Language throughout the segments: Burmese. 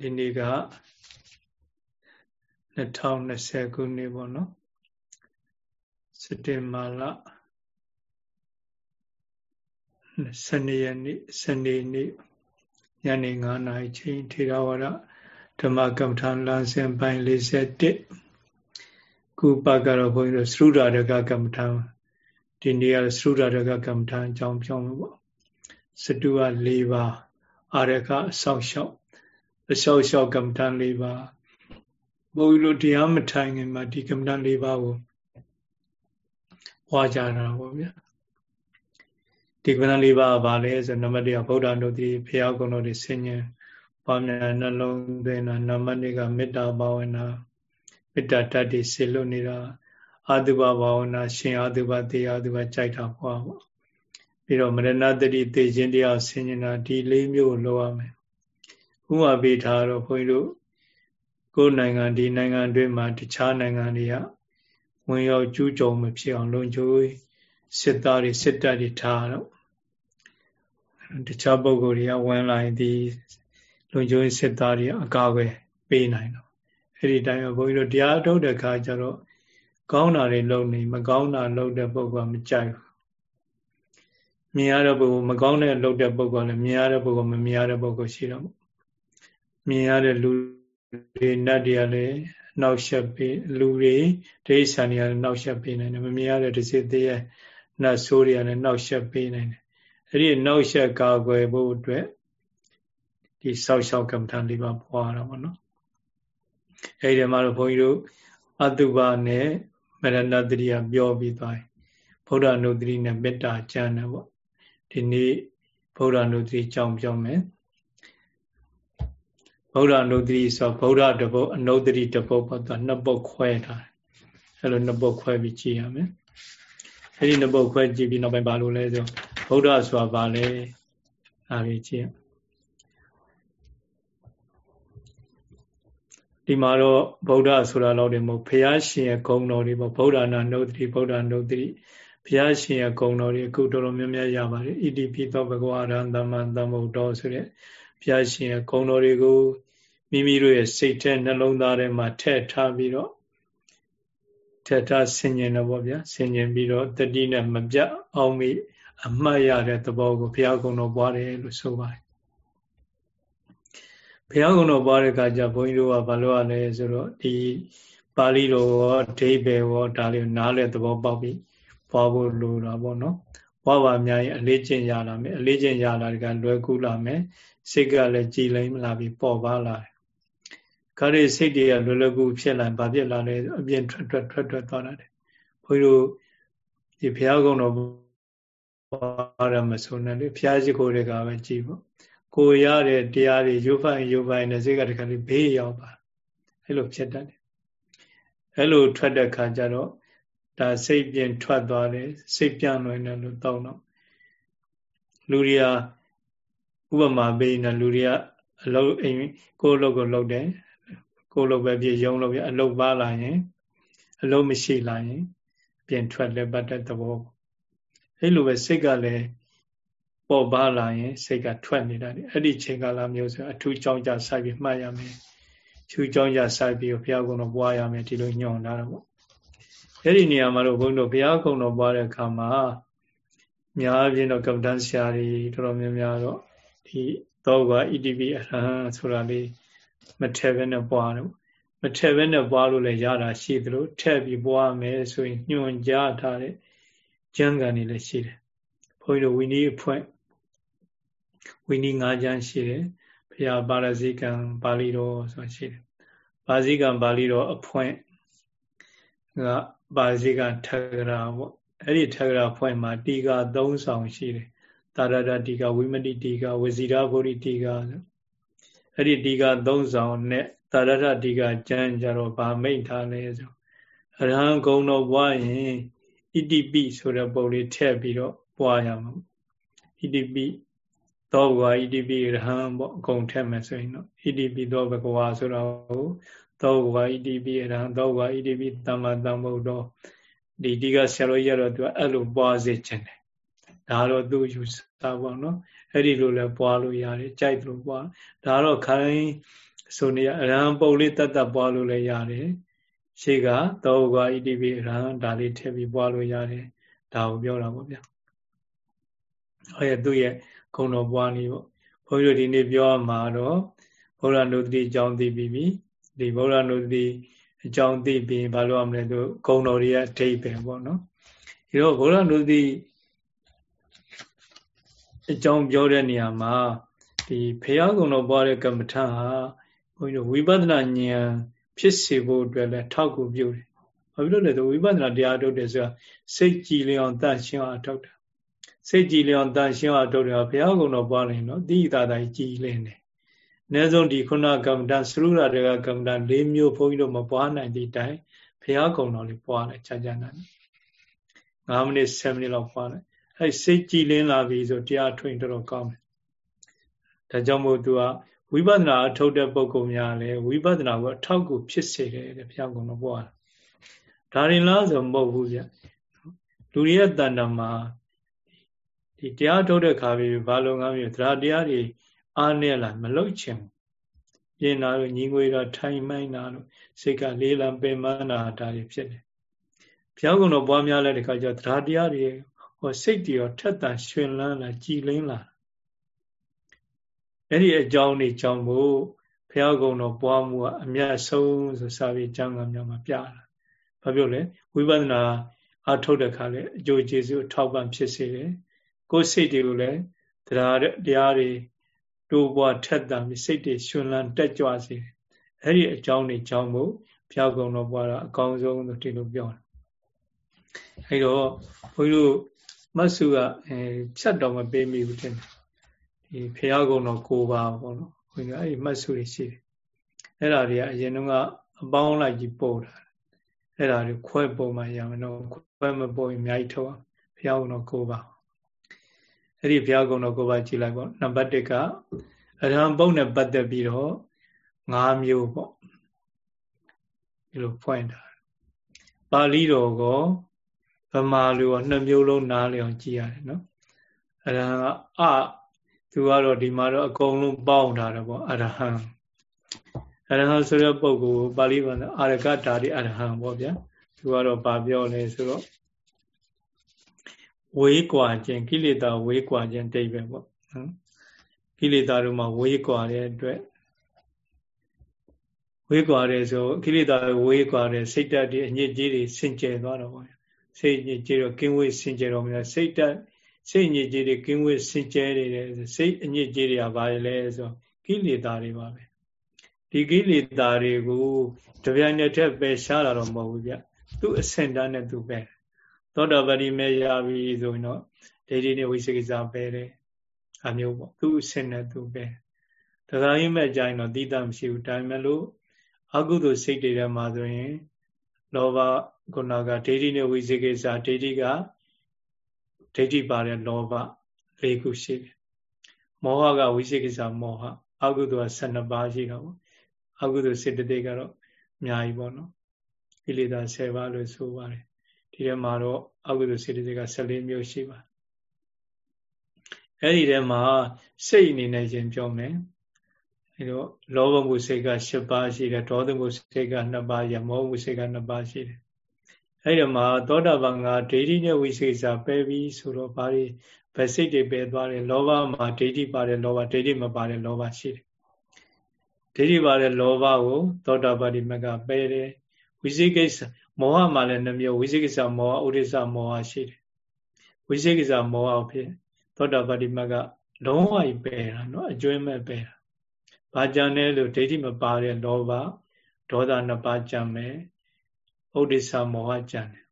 ဒီနေ့က2020ခုနှစ်ပေါ့နော်စက်တင်ဘာလ12ရက်နေ့12နေ့ညနေ9နာရီချိန်ထေရဝါဒဓမ္မကမ္မထာလမ်းစဉ်ပိုင်း41ခုပတ်ကတော့ဘုန်းကြီးတို့သရုဒ္ဓရကကမ္မထာဒီနေ့ကသရုဒ္ဓရကကမ္မထာအကြောင်းပြောမှာပေါ့စတုဝ၄ပါးအာရကအဆောက်ရှောက် အလျှောက်လျှောက်ကမ္မဋ္ဌာန်း၄ပါးဘုန်းကြီးတို့တရားမထိုင်ခင်မှာဒီကမ္မဋ္ဌာန်း၄ပါးကိုဟောကြတာပေါ့ဗျာဒီကမ္မဋ္ဌာန်း၄ပါးကဘာလဲဆိုနံပါတ်1ကဗုဒ္ဓတို့ဒီဖျားကုံတို့ဒီဆင်ញံပွားများနှလုံးသွင်းတာနံပါတ်2ကမေတ္တာဘာဝနာမေတ္တာတတ်တည်စေလွတ်နေတာအာတုဘဘာဝနာရှင်အာတုဘတေအာတုဘကြိုက်တာပွားပေါ့ပြီးတော့မရဏတတိသိခြင်းတရားဆင်ញံတာဒီ၄မျိုးကိုလောက်ရမယ် ဥပမာပေးထားတော့ဘုန်းကြီးတို့ကိုယ်နိုင်ငံဒီနိုင်ငံအတွင်းမှာတခြားနိုင်ငံတွေကဝင်ရောက်ကျူးကျော်မဖြစ်အောင်လုံခြုံစစ်သားတွေစစ်တပ်တွေထားတော့တခြားပုဂ္ဂိုလ်တွေကဝင်လာရင်ဒီလုံခြုံစစ်သားတွေအကာအကွယ်ပေးနိုင်တော့အဲ့ဒီတိုင်းဘုန်းကြီးတို့တရားထုတ်တဲ့ခါကျတော့ကောင်းတာတွေလုပ်နေမကောင်းတာလုပ်တဲ့ပုဂ္ဂိုလ်ကမကြိုက်ဘူးမြင်ရတဲ့ပုဂ္ဂိုလ်မကောင်းတဲ့လုပ်တဲ့ပုဂ္ဂိုလ်လည်းမြင်ရတဲ့ပုဂ္ဂိုလ်မမြင်ရတဲ့ပုဂ္ဂိုလ်ရှိတော့ မြင်ရတဲ့လူတွေနတ်တွေကလည်းနောက်ရှက်ပေးလူတွေဒိဋ္ဌာန်တွေကလည်းနောက်ရှက်ပေးနိုင်တယ်မမြင်ရတဲ့ဒစိသေးရဲ့နတ်ဆိုးတွေကလည်းနောက်ရှက်ပေးနိုင်တယ်အဲ့ဒီနောက်ရှက်ကာကွယ်ဖို့အတွက်ဒီဆောက်ရှောက်ကမ္မထာလေးပါပွားတာပေါ့နော်အဲ့ဒီမှာတော့ဘုန်းကြီးတို့အတုပနဲ့မရဏတတိယပြောပြီးသွားပြီဗုဒ္ဓနုတ္တိနဲ့မေတ္တာကျမ်းတယ်ပေါ့ဒီနေ့ဗုဒ္ဓနုတ္တိကြောင်းပြောမယ် ဗုဒ္ဓအနုတ္တိဆိုဗုဒ္ဓတပုတ်အနုတ္တိတပုတ်ပေါ့သူနှစ်ပုတ်ခွဲထားတယ်အဲ့လိုနှစ်ပုတ်ခွဲပြီးကြည့်ရမယ်အဲ့ဒီနှစ်ပုတ်ခွဲကြည့်ပြီးနောက်ပိုင်းဘာလို့လဲဆိုဗုဒ္ဓဆိုတာဘာလဲအားပြီးကြည့်ဒီမှာတော့ဗုဒ္ဓဆိုတာတော့ဒီမဟုတ်ဘုရားရှင်ရဲ့ဂုဏ်တော်တွေပေါ့ဗုဒ္ဓနာနုတ္တိဗုဒ္ဓနုတ္တိဘုရားရှင်ရဲ့ဂုဏ်တော်တွေအခုတော်တော်များများရပါတယ်ဣတိပိသောဘဂဝါရံသမ္မာသမ္ဗုဒ္ဓောဆိုတဲ့ဘုရားရှင်ရဲ့ဂုဏ်တော်တွေကို မိမိတို့ရဲ့စိတ်ထဲနှလုံးသားထဲမှာထည့်ထားပြီးတော့ထည့်ထားဆင်ញင်တော့ဗောဗျာဆင်ញင်ပြီးတော့တတိနဲ့မပြတ်အောင်မိအမှတ်ရတဲ့သဘောကိုဘုရားကုံတော်ပွားတယ်လို့ဆိုပါတယ်ဘုရားကုံတော်ပွားတဲ့အခါကျဘုန်းကြီးတို့ကဘာလို့ရလဲဆိုတော့ဒီပါဠိတော်ရောအဓိပ္ပာယ်ရောဒါလေးနားလဲသဘောပေါက်ပြီးပွားဖို့လိုတာပေါ့နော်ပွားပါများရင်အလေးကျင့်ရလာမယ်အလေးကျင့်ရလာတဲ့ကလွယ်ကူလာမယ်စိတ်ကလည်းကြည်လိမ့်လာပြီးပေါ်ပါလာတယ် ခါရီစိတ်တွေကလွယ်လွယ်ကူဖြစ်လာဘာဖြစ်လာလဲအပြင်ထွက်ထွက်ထွက်ထွက်သွားတယ်ဘုန်းကြီးတို့ဒီဘုရားကုံတော်ဘာရမဆိုနဲ့လေဘုရားရှိခိုးတွေကပဲကြည်ပေါ့ကိုရတဲ့တရားတွေရုပ်ဖိုင်ရုပ်ဖိုင်နဲ့စိတ်ကတခါလေးဘေးရောက်ပါအဲ့လိုဖြစ်တတ်တယ်အဲ့လိုထွက်တဲ့ခါကျတော့ဒါစိတ်ပြင်ထွက်သွားတယ်စိတ်ပြန့်လွင်တယ်လို့တောင်းတော့လူတွေကဥပမာပေးနေလူတွေကအလုပ်အိမ်ကိုယ်အလုပ်ကိုလုပ်တယ် ကိုယ်လုပ်ပဲပြရုံလုပ်ပြအလုပ်ပါလာရင် အလုပ်မရှိလာရင် ပြင်ထွက်လက်ပတ်တဲ့သဘောအဲ့လိုပဲစိတ်ကလည်းပေါ်ပါလာရင် စိတ်ကထွက်နေတာဒီအဲ့ဒီချိန်ကာလမျိုးဆိုအထူးကြောင်းကြစိုက်ပြီးမှတ်ရမယ်ချူကြောင်းကြစိုက်ပြီးဘုရားကုံတော်ပွားရမယ်ဒီလိုညွှန်လာတာပေါ့အဲ့ဒီနေရာမှာတော့ဘုန်းတော်ဘုရားကုံတော်ပွားတဲ့အခါမှာများပြင်းတော့ကမ္ဘာဆရာကြီးတော်တော်များများတော့ဒီသောက ETP အရဟံဆိုတာလေး မထည့်ဘဲနဲ့ပွားတော့မထည့်ဘဲနဲ့ပွားလို့လည်းရတာရှိသလိုထည့်ပြီးပွားမယ်ဆိုရင်ညွှန်ကြားထားတဲ့ကျမ်းဂန်တွေလည်းရှိတယ်ဘုန်းကြီးတို့ဝီနည်းအဖွဲ့ဝီနည်း၅ကျမ်းရှိတယ်ဘုရားပါရဇိကံပါဠိတော်ဆိုတာရှိတယ်ပါဇိကံပါဠိတော်အဖွဲ့ကပါဇိကံထဂရာပေါ့အဲ့ဒီထဂရာအဖွဲ့မှာတီကာ၃ဆောင်ရှိတယ်တာရတတိကဝိမတိတိကဝစီရာဗုဒ္ဓတိက အဲ့ဒီတိကသုံးဆောင်နဲ့တာရတတိကကျမ်းကြတော့ဗာမိတ်ထားလဲဆိုအရဟံဂုံတော်ပွားရင်ဣတိပိဆိုတဲ့ပုံလေးထည့်ပြီးတော့ပွားရမှာဣတိပိသောဘဝဣတိပိရဟံပေါ့အကုန်ထည့်မယ်ဆိုရင်တော့ဣတိပိသောဘဂဝါဆိုတော့သောဘဝဣတိပိရဟံသောဘဝဣတိပိသမ္မာသမ္ဗုဒ္ဓောဒီဒီကဆရာတော်ကြီးကတော့သူအဲ့လိုပွားစေခြင်းတယ်ဒါတော့သူ့ယူဆပေါ့နော် အဲ့ဒီလိုလဲပွားလို့ရတယ်ကြိုက်လို့ပွားဒါတော့ခိုင်းဆိုနေအရဟံပုံလေးတတ်တတ်ပွားလို့လည်းရတယ်ရှေ့ကသောကွာဣတိပိရဟံဒါလေးထည့်ပြီးပွားလို့ရတယ်ဒါကိုပြောတာပေါ့ဗျာဟောရသူ့ရဲ့ဂုဏ်တော်ပွားနည်းပေါ့ဘုန်းကြီးတို့ဒီနေ့ပြောမှာတော့ဗုဒ္ဓနုတ္တိအကြောင်းသိပြီးပြီဒီဗုဒ္ဓနုတ္တိအကြောင်းသိပြီးဘာလို့ရမလဲသူဂုဏ်တော်တွေရဲ့အထိပ္ပယ်ပေါ့နော်ဒီတော့ဗုဒ္ဓနုတ္တိ အကြောင်းပြောတဲ့နေရာမှာဒီဖရာကုံတော်ပွားတဲ့ကမ္မထာဟာဘုန်းကြီးတို့ဝိပဿနာဉာဏ်ဖြစ်စေဖို့အတွက်လည်းထောက်ကူပြုတယ်။ဘာဖြစ်လို့လဲဆိုဝိပဿနာတရားထုတ်တယ်ဆိုတာစိတ်ကြည်လျောင်တန့်ရှင်းအောင်ထုတ်တယ်။စိတ်ကြည်လျောင်တန့်ရှင်းအောင်ထုတ်တယ်ဘုရားကုံတော်ပွားနေနော်တိသာသာကြည်လင်းတယ်။အနည်းဆုံးဒီခုနကမ္မဋ္ဌာန်းသရုရတွေကကမ္မဋ္ဌာန်း၄မျိုးဘုန်းကြီးတို့မပွားနိုင်သည့်တိုင်ဘုရားကုံတော်လေးပွားတယ်ခြားခြားနိုင်။9မိနစ်10မိနစ်လောက်ပွားတယ်။ အဲစိတ်ကြည်လင်းလာပြီဆိုတရားထွင်တော်ကောင်းတယ်။ဒါကြောင့်မို့သူကဝိပဿနာအထုတ်တဲ့ပုဂ္ဂိုလ်များလည်းဝိပဿနာကိုအထောက်ကူဖြစ်စေတယ်တဲ့ဘုရားကုံတော်ပွားဒါရင်လားဆိုမဟုတ်ဘူးဗျလူတွေရဲ့တဏ္ဍာမှာဒီတရားထုတ်တဲ့ခါပြီးဘာလုံငန်းမျိုးတရားတရားတွေအားနည်းလာမလုတ်ချင်ဘူးပြင်နာလို့ညီငွေတော့ထိုင်မိုင်းနာလို့စိတ်ကလေးလံပင်မနာတာတွေဖြစ်တယ်ဘုရားကုံတော်ပွားများလဲဒီခါကျတရားတရားတွေ ဟောစိတ်တွေရောထက်တန်ရှင်လန်းလာကြည်လင်းလာအဲ့ဒီအကြောင်းတွေကြောင့်မို့ဘုရားကုံတော်ပွားမှုကအမြတ်ဆုံးဆိုစာပေကျမ်းဂန်များမှာပြတာ။ဘာပြောလဲဝိပဿနာအထုတ်တဲ့ခါလဲအကျိုးကျေးဇူးထောက်ပံ့ဖြစ်စေတယ်။ကိုယ်စိတ်တွေကိုလည်းတရားတရားတွေတိုးပွားထက်သန်ပြီးစိတ်တွေရှင်လန်းတက်ကြွစေတယ်။အဲ့ဒီအကြောင်းတွေကြောင့်မို့ဘုရားကုံတော်ပွားတာအကောင်းဆုံးလို့ဒီလိုပြောတယ်။အဲ့တော့ဘုန်းကြီးတို့ မတ်စုကအဲဖြတ်တော်မပေးမိဘူးတင်တယ်ဒီဖះကုံတော်၉ပါးပေါ့နော်ခွင်ကအဲ့ဒီမှတ်စုတွေရှိတယ်အဲ့ဒါတွေကအရင်တုန်းကအပေါင်းလိုက်ကြီးပို့တာအဲ့ဒါတွေခွဲပုံမှရမယ်နော်ခွဲမပုံရင်အများကြီးထုတ်အောင်ဖះကုံတော်၉ပါးအဲ့ဒီဖះကုံတော်၉ပါးကြည့်လိုက်ပေါ့နံပါတ်1ကအရဟံပုံနဲ့ပတ်သက်ပြီးတော့၅မျိုးပေါ့ဒီလိုဖွင့်တာပါဠိတော်ကော ဗမာလူရောနှစ်မျိုးလုံးနားလည်အောင်ကြည့်ရတယ်နော်အရဟံအသူကတော့ဒီမှာတော့အကုန်လုံးပေါင်းထားတယ်ပေါ့အရဟံအရဟံဆိုတဲ့ပုဂ္ဂိုလ်ပါဠိဘာသာအာရကဓာတိအရဟံပေါ့ဗျာသူကတော့ဗာပြောလဲဆိုတော့ဝေးကွာခြင်းကိလေသာဝေးကွာခြင်းတိတ်ပဲပေါ့နော်ကိလေသာတို့မှာဝေးကွာတဲ့အတွက်ဝေးကွာတယ်ဆိုကိလေသာဝေးကွာတယ်စိတ်ဓာတ်တွေအညစ်အကြေးတွေစင်ကြယ်သွားတော့ပေါ့ စိတ်ညစ်ကြေးတော့ကင်းဝေးစင်ကြယ်တော့များစိတ်ဓာတ်စိတ်အညစ်အကြေးတွေကင်းဝေးစင်ကြဲနေတယ်စိတ်အညစ်အကြေးတွေကဘာလဲဆိုကိလေသာတွေပါပဲဒီကိလေသာတွေကိုတပြိုင်နက်တည်းပယ်ရှားတာတော့မဟုတ်ဘူးဗျသူ့အစင်တန်းနဲ့သူပဲသောတာပတိမေရပြီဆိုရင်တော့ဒိဋ္ဌိနဲ့ဝိသေကိစ္စပဲတယ်အမျိုးပေါ့သူ့အစင်နဲ့သူပဲတရားရင်းမဲ့ကြရင်တော့တိတမရှိဘူးဒါပေမဲ့လို့အကုသိုလ်စိတ်တွေထဲမှာဆိုရင် လောဘခုနကဒိဋ္ဌိနဲ့ဝိသေကိစ္စဒိဋ္ဌိကဒိဋ္ဌိပါတဲ့လောဘ၄ခုရှိတယ်မောဟကဝိသေကိစ္စမောဟအကုသိုလ်က12ပါးရှိတာပေါ့အကုသိုလ်စေတသိက်ကတော့အများကြီးပေါ့နော်ကိလေသာ10ပါးလို့ဆိုပါတယ်ဒီထဲမှာတော့အကုသိုလ်စေတသိက်က14မျိုးရှိပါအဲ့ဒီထဲမှာစိတ်အနေနဲ့ရှင်ပြောမယ် အဲတော့လောဘမှုစိတ်က10ပါးရှိတယ်ဒေါသမှုစိတ်က2ပါးရမောမှုစိတ်က2ပါးရှိတယ်အဲ့ဒီမှာသောတာပန်ကဒိဋ္ဌိနဲ့ဝိသေစာပယ်ပြီးဆိုတော့ဘာတွေဗစိတ်တွေပယ်သွားတယ်လောဘမှာဒိဋ္ဌိပါတယ်လောဘဒိဋ္ဌိမပါတယ်လောဘရှိတယ်ဒိဋ္ဌိပါတယ်လောဘကိုသောတာပတိမကပယ်တယ်ဝိသေကိစ္စမောဟမှာလည်းနှမျိုးဝိသေကိစ္စမောဟဥဒိစ္စမောဟရှိတယ်ဝိသေကိစ္စမောဟဖြစ်သောတာပတိမကလုံးဝပယ်တာနော်အကျွမ်းမဲ့ပယ်တာ ဘာကြံလဲလို့ဒိဋ္ဌိမပါတဲ့လောဘဒေါသနှစ်ပါးကြံမယ်ဥဒိစ္စမောဟကြံတယ်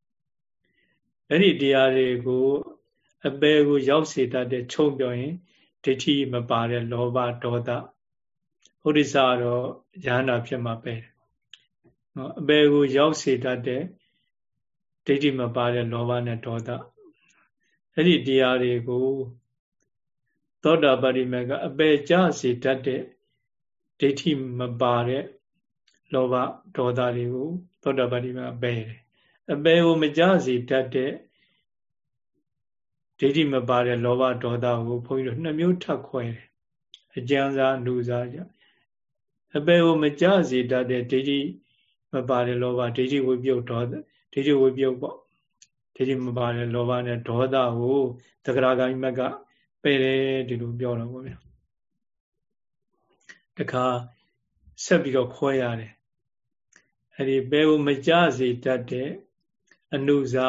အဲ့ဒီတရားတွေကိုအပေကိုရောက်စေတတ်တဲ့ခြုံပြောရင်ဒိဋ္ဌိမပါတဲ့လောဘဒေါသဥဒိစ္စတော့ဉာဏ်နာဖြစ်မှာပဲနော်အပေကိုရောက်စေတတ်တဲ့ဒိဋ္ဌိမပါတဲ့လောဘနဲ့ဒေါသအဲ့ဒီတရားတွေကိုသောတာပတိမေကအပေကြစေတတ်တဲ့ ဒိဋ္ဌိမပါတဲ့လောဘဒေါသတွေကိုသောတာပတိမှာပယ်တယ်အပယ်ကိုမကြစီတတ်တဲ့ဒိဋ္ဌိမပါတဲ့လောဘဒေါသကိုဘုန်းကြီးတို့နှစ်မျိုးထပ်ခွဲတယ်အကျဉ်းစားလူစားကြအပေကိုမကြစေတတ်တဲ့ဒိဋ္ဌိမပါတယ်လောဘဒိဋ္ဌိဝိပြုတ်ဒေါသဒိဋ္ဌိဝိပြုတ်ပေါ့ဒိဋ္ဌိမပါတယ်လောဘနဲ့ဒေါသကိုသက္ကရာဂိုင်းမက်ကပယ်တယ်ဒီလိုပြောတော့ဗောဗျာ တခါဆက်ပြီးတော့ခွဲရတယ်အဲ့ဒီဘယ်ကိုမကြစေတတ်တဲ့အနုဇာ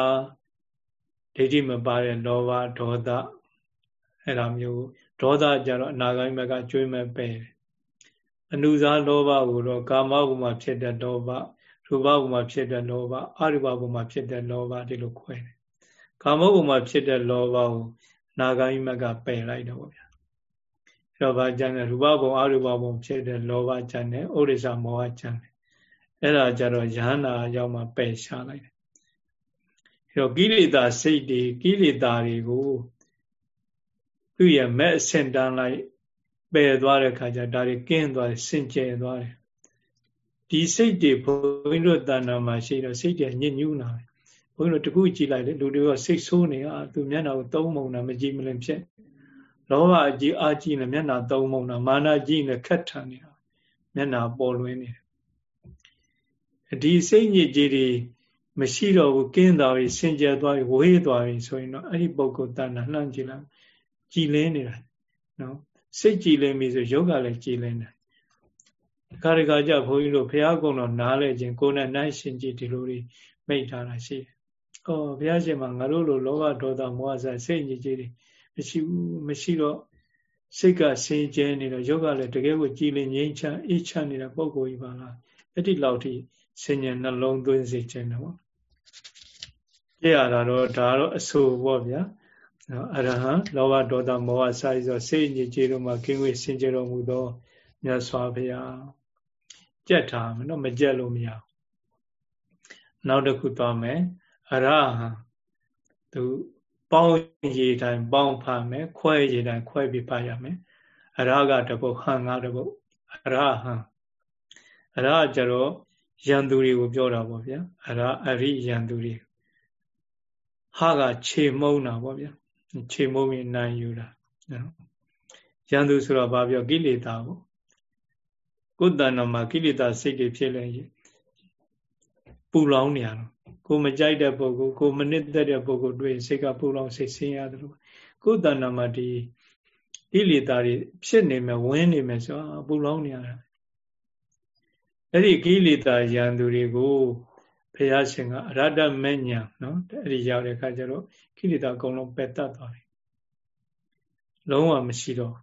ဒိဋ္ဌိမပါတဲ့လောဘဒေါသအဲ့ဒါမျိုးဒေါသကြတော့အနာဂိုင်းဘက်ကကျွေးမဲ့ပဲအနုဇာလောဘကိုတော့ကာမဘုံမှာဖြစ်တဲ့လောဘရူပဘုံမှာဖြစ်တဲ့လောဘအရူပဘုံမှာဖြစ်တဲ့လောဘဒီလိုခွဲတယ်ကာမဘုံမှာဖြစ်တဲ့လောဘကိုနာဂိုင်းဘက်ကပယ်လိုက်တော့ဗျာ အဲ့တော့ဗာကျန်တဲ့ရူပဘုံအရူပဘုံဖြစ်တဲ့လောဘကျန်တယ်ဩရိစ္ဆမောဟကျန်တယ်အဲ့ဒါကြတော့ယဟနာရောက်မှပယ်ရှားလိုက်တယ်အဲ့တော့ကိလေသာစိတ်တွေကိလေသာတွေကိုသူ့ရဲ့မဲ့အဆင့်တန်းလိုက်ပယ်သွားတဲ့ခါကျဒါတွေကင်းသွားတယ်စင်ကြယ်သွားတယ်ဒီစိတ်တွေဘုန်းကြီးတို့တဏ္ဍာမှာရှိတော့စိတ်တွေညစ်ညူးလာတယ်ဘုန်းကြီးတို့တခုကြည့်လိုက်လေလူတွေကစိတ်ဆိုးနေတာသူမျက်နှာကိုသုံးမုံတာမကြည့်မလင်ဖြစ် လောဘအကြည့်အာကြည့်နေမျက်နှာသုံးမုံတာမာနကြည့်နေခက်ထန်နေတာမျက်နှာပေါ်လွင်နေတယ်ဒီစိတ်ညစ်ကြီးတွေမရှိတော့ဘူးကင်းသွားပြီစင်ကြယ်သွားပြီဝေးသွားပြီဆိုရင်တော့အဲ့ဒီပုဂ္ဂိုလ်တဏ္ဍာလှမ်းကြည့်လိုက်ကြည်လင်းနေတာနော်စိတ်ကြည်လင်းပြီဆိုယောဂလည်းကြည်လင်းတယ်ခါရခါကြဘုန်းကြီးတို့ဘုရားကုံတော်နားလဲခြင်းကိုယ်နဲ့နိုင်ရှင်ကြည်ဒီလိုတွေမိတ်ထားတာရှိတယ်။အော်ဘုရားရှင်မှာငါတို့လိုလောဘဒေါသမောဟဆိုင်စိတ်ညစ်ကြေးတွေ မရှိဘူးမရှိတော့စိတ်ကစင်ကြဲနေတော့ယောဂလည်းတကယ်ကိုကြည်လင်ငြိမ်းချမ်းအေးချမ်းနေတဲ့ပုံကိုကြီးပါလား။အဲ့ဒီလောက်ထိဆင်ញံနှလုံးသွင်းစေခြင်းတယ်ပေါ့။ကြည့်ရတာတော့ဒါတော့အဆိုပေါ့ဗျာ။နော်အရဟံလောဘဒေါသမောဟဆိုင်ဆိုစိတ်ညစ်ကြေးတို့မှာကင်းဝေးစင်ကြယ်တော်မူသောမြတ်စွာဘုရားကြက်ထားမယ်နော်မကြက်လို့မရဘူးနောက်တစ်ခုသွားမယ်အရဟံသူ ပေါင်းရေတိုင်းပေါင်းဖတ်မယ်ခွဲရေတိုင်းခွဲပြီးဖတ်ရမယ်အရကတပုတ်ဟံငါတပုတ်အရဟံအရကြတော့ယံသူတွေကိုပြောတာပေါ့ဗျာအရအရိယံသူတွေဟာကခြေမုံတာပေါ့ဗျာခြေမုံပြီးနိုင်ယူတာနော်ယံသူဆိုတော့ဘာပြောကိလေသာပေါ့ကိုယ်တဏ္ဍမှာကိလေသာစိတ်တွေဖြစ်လဲပူလောင်နေရတော့ ကိုမကြိုက်တဲ့ပုဂ္ဂိုလ်ကိုမနစ်သက်တဲ့ပုဂ္ဂိုလ်တွေ့စိတ်ကပူလောင်စိတ်ဆင်းရတယ်လို့ကိုယ်တဏ္ဍမှာဒီကိလေသာတွေဖြစ်နေမယ်ဝင်နေမယ်ဆိုပူလောင်နေရတာအဲ့ဒီကိလေသာယံသူတွေကိုဘုရားရှင်ကအရတ္တမဉ္ဇဏ်နော်အဲ့ဒီရောက်တဲ့အခါကျတော့ကိလေသာအကုန်လုံးပယ်တတ်သွားတယ်လုံးဝမရှိတော့